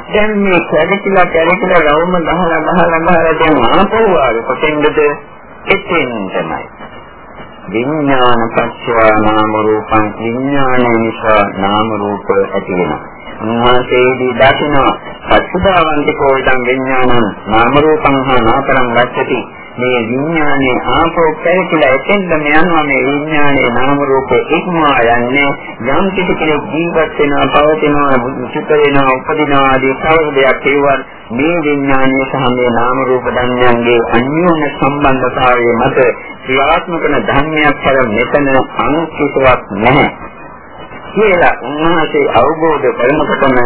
දැන් මේ කැරකිලා කැරකිලා රවුම ගහලා ගහලා ගහලා දැන් ආපහු ආවේ කොතෙන්ද? එතෙන් තමයි. විඥාන පත්‍ය නාම රූපං විඥාන නිසා නාම රූප ඇති වෙනවා. උන්වහන්සේදී දකිනවා. පස්සුදාවන්තිකෝ ඉදං විඥානං නාම රූපං හා නාතරං ගච්ඡති. මේ විඥානේ ආපෝ පැතිලා එතෙන්ද යනවා මේ විඥානේ නාම රූපේ ඉක්මවා යන්නේ. යම් කිසි කෙනෙක් ජීවත් වෙනවා පවතිනවා චිත්ත වෙනවා උපදිනවා ආදී කවරදයක් ඒවන් මේ විඥානය සහ මේ නාම රූප ධර්මයන්ගේ අන්‍යෝන්‍ය සම්බන්ධතාවයේ මත ක්‍රියාත්මක වන ධර්මයක් කර මෙතන අනුකූලවක් නැහැ. කියලා උන්වහන්සේ අවබෝධ කරනකොටම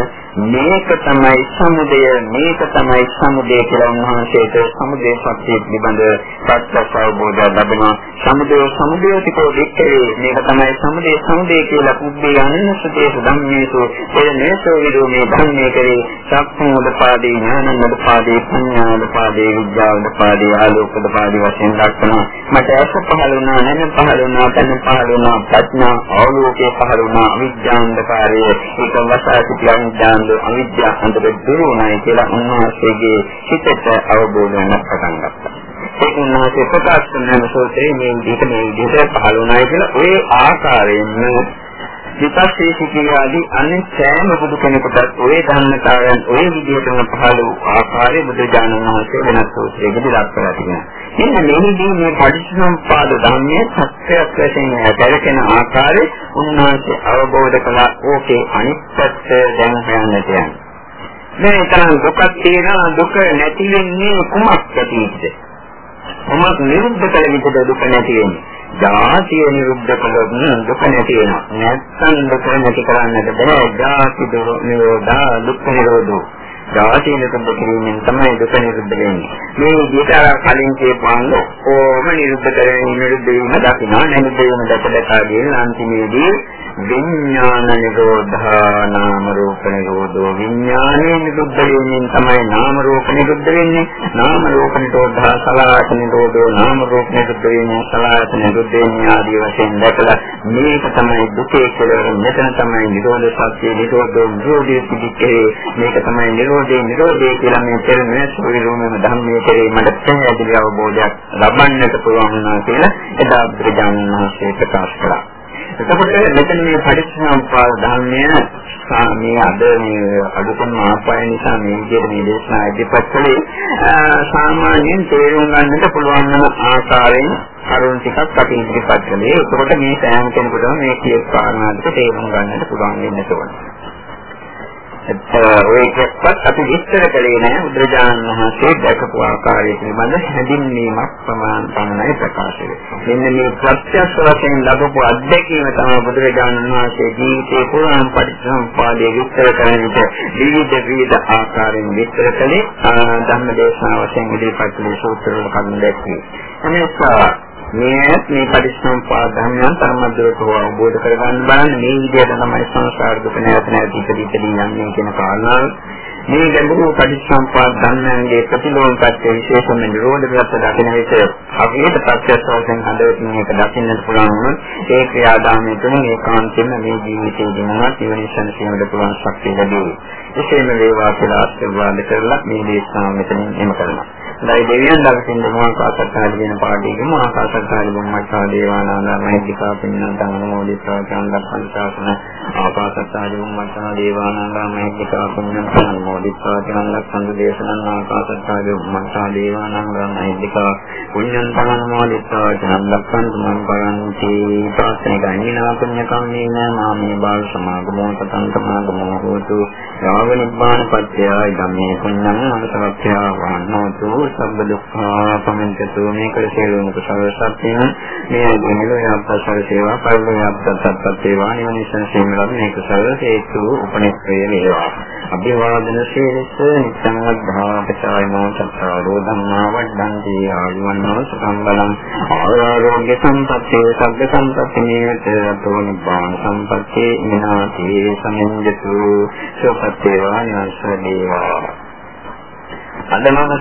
මේක තමයි සමුදය මේක තමයි සමුදය කියලා උන්වහන්සේට සමුදය සත්‍ය පිළිබඳ ප්‍රත්‍යක්ෂ අවබෝධය ලැබෙනවා. සමුදය සමුදයතිකෝ වික්කේ මේක තමයි සමුදය සමුදය කියලා කුබ්බේ අනන්නසතේ ධම්මේසු. එය නේසෝ විදෝමේ ධම්මේ කරේ. සක්මෝදපාදී ඥානමෝදපාදී පඤ්ඤාදපාදී විද්‍යාවදපාදී ආලෝකදපාදී වශයෙන් දක්වනවා. මට ඇස පහළ වුණා නැම පහළ වුණා තන පහළ වුණා ප්‍රඥා ආලෝකේ පහළ වුණා අවිද්‍යාන්ධකාරය ඒක වසා සිටියන් ඥාන අවිද්‍යාව අන්තර දුරුණයි කියලා උන්වහන්සේගේ හිතට අවබෝධ වෙන පටන් ගත්තා. ඒක උන්වහන්සේ ප්‍රකාශ කරන සෝතේ මේ විදිහට මේ විදිහට පහළ වුණායි කියලා ওই ආකාරයෙන්ම විපස්සී සිටියාදී අනිත් සෑම බුදු කෙනෙකුටත් ওই ධර්මතාවයන් ওই විදිහටම පහළ වූ ආකාරය බුදුජානක මහත්මයා වෙනස් සූත්‍රයකදී දක්වලා තිබෙනවා. මෙන්න මෙහිදී මේ පටිච්චසමුප්පාද ධර්මයේ සත්‍යයක් වශයෙන් දැකගෙන ආකාරය උන්වහන්සේ අවබෝධ කළා. ඕකේ අනිත් පැත්ත දැන් හොයන්නට යනවා. මේ තරම් දුකක් තියෙනවා දුක නැති වෙන්නේ කුමක් ඇතිද? කුමක් නිරුද්ධ කළ විට දුක නැති වෙන්නේ? ජාතිය නිරුද්ධ කළොත් දුක නැති වෙනවා. නැත්නම් දුක නැති කරන්නට බෑ. ජාති නිරෝධා දුක් නිරෝධෝ. ජාතිය නිරුද්ධ කිරීමෙන් තමයි දුක නිරුද්ධ වෙන්නේ. මේ විදිහට කලින් කියපුවාම ඕම නිරුද්ධ කරගෙන නිරුද්ධ වීම දකින්න නිරුද්ධ වීම දැක දැක ගියන අන්තිමේදී විඥාන නිරෝධා නාම රූප නිරෝධෝ. විඥානේ නිරුද්ධ වීමෙන් තමයි නාම රූප නිරුද්ධ වෙන්නේ. නාම රූප නිරෝධා සලආත නිරෝධෝ. නාම රූප නිරුද්ධ වීමෙන් සලආත නිරුද්ධ වෙන්නේ ආදී වශයෙන් දැකලා මේක තමයි දුකේ කියලා මෙතන තමයි නිරෝධ සත්‍ය නිරෝධෝ නිරෝධයේ පිටිකේ මේක තමයි නිරෝධේ නිරෝධේ කියලා මේ පෙරමේ සුවිරුමම ධම්මයේ කෙරේ මට පැහැදිලි අවබෝධයක් ලබන්නට පුළුවන් වුණා කියලා එදා බුදුරජාණන් වහන්සේ ප්‍රකාශ කළා එතකොට මෙතන මේ පරිච්ඡේදපාද ධර්මය මේ අද මේ අදුකම ආපාය නිසා මේ විදිහට මේ දේශනා ඉදිරිපත් කළේ සාමාන්‍යයෙන් තේරුම් ගන්නට පුළුවන් වන ආකාරයෙන් කරුණු ටිකක් අපි ඉදිරිපත් කළේ. එතකොට මේ සෑම කෙනෙකුටම මේ කියපු කාරණා ටික තේරුම් ගන්නට පුළුවන් වෙන්න ඕනේ. ඔය එකක්වත් අපි විස්තර කළේ නැහැ බුදුරජාණන් වහන්සේ දැකපු ආකාරය පිළිබඳ හැඳින්වීමක් ප්‍රමාණ පමණයි ප්‍රකාශ වෙන්නේ. මෙන්න මේ ප්‍රත්‍යක්ෂ වශයෙන් ලැබපු අත්දැකීම තමයි බුදුරජාණන් වහන්සේ ජීවිතේ පුරාණ පරිසම්පාදයේ විස්තර කරන විට විවිධ විවිධ ආකාරයෙන් විස්තර කළේ ධර්මදේශනා වශයෙන් ඉදිරිපත් කළ සූත්‍රවල කරුණු දැක්වේ. එනිසා මේ මේ පරිස්සම්පාද ධර්මයන් තරමද්දරට අවබෝධ කරගන්න බලන්න මේ විදිහට තමයි සංසාර දුක නැවත නැවත ඉදිරියට යන්නේ කියන කාරණාව මේ ගැඹුරු පරිස්සම්පාද ධර්මයන්ගේ ප්‍රතිලෝම පැත්තේ විශේෂම නිරෝධ ප්‍රත්‍ය දකින විට අපිට ප්‍රත්‍යක්ෂ වශයෙන් හදවතින් මේක දකින්නට පුළුවන් වුණොත් ඒ ක්‍රියාදාමය තුළින් ඒකාන්තයෙන්ම මේ ජීවිතයේදී මොනවත් නිවනිසන් සීමද පුළුවන් ශක්තිය ලැබෙයි. එසේම වේවා කියලා ආශිර්වාද කරලා මේ දේශනාව මෙතනින් එම කරනවා. දැයි දෙවියන් දකින්න මොන කාසත්තාල කියන පාඩේකම ආකාසත්තාල බුම්මච්චා දේවානානා මහිත්‍තිකා පින්නන්තං අනුමෝදිතා චන්දප්පන් ශාසන ආකාසත්තාල බුම්මච්චා දේවානානා මහිත්‍තිකා පින්නන්තං අනුමෝදිතා චන්දප්පන් දේශනං ආකාසත්තාල බුම්මච්චා දේවානානා මහිත්‍තිකා පුඤ්ඤන්තං අනුමෝදිතා චන්දප්පන් තුමන් පරන්ති ප්‍රාර්ථනා ගන්නා පුඤ්ඤ කම්මේන මාමේ බාල සමාගමෝ තතං සමාගමෝ හෝතු යාව නිබ්බාන පත්‍යය ධම්මේ පුඤ්ඤං අනුසවක්ඛ්‍යා වහන්නෝතු සම්බ දුක්ඛා පමන්තතු මේ කර සියලුම කුසල සත්‍යයන්. මේ දෙමිලෝ යම්පසල සේවා පරිලෝ යම්පසත්පත් සේවා නිවනිසන් සීමලම් මේ කුසල හේතු උපනිශ්‍රය වේවා. අභිවාදන ශීලස නිසංවද්ධාපචායමෝ සත්තාරෝ ධම්මා වඩ්ඩන්ති. ආයුවන්නෝ සම්බලං ආරෝග්‍ය සම්පත්තේ සබ්බ සම්පatti නියතෝ නිබ්බාන සම්පත්තේ විනාති සමින්ජතු සෝපත්තේවා නිවන්ස දේවා අද මම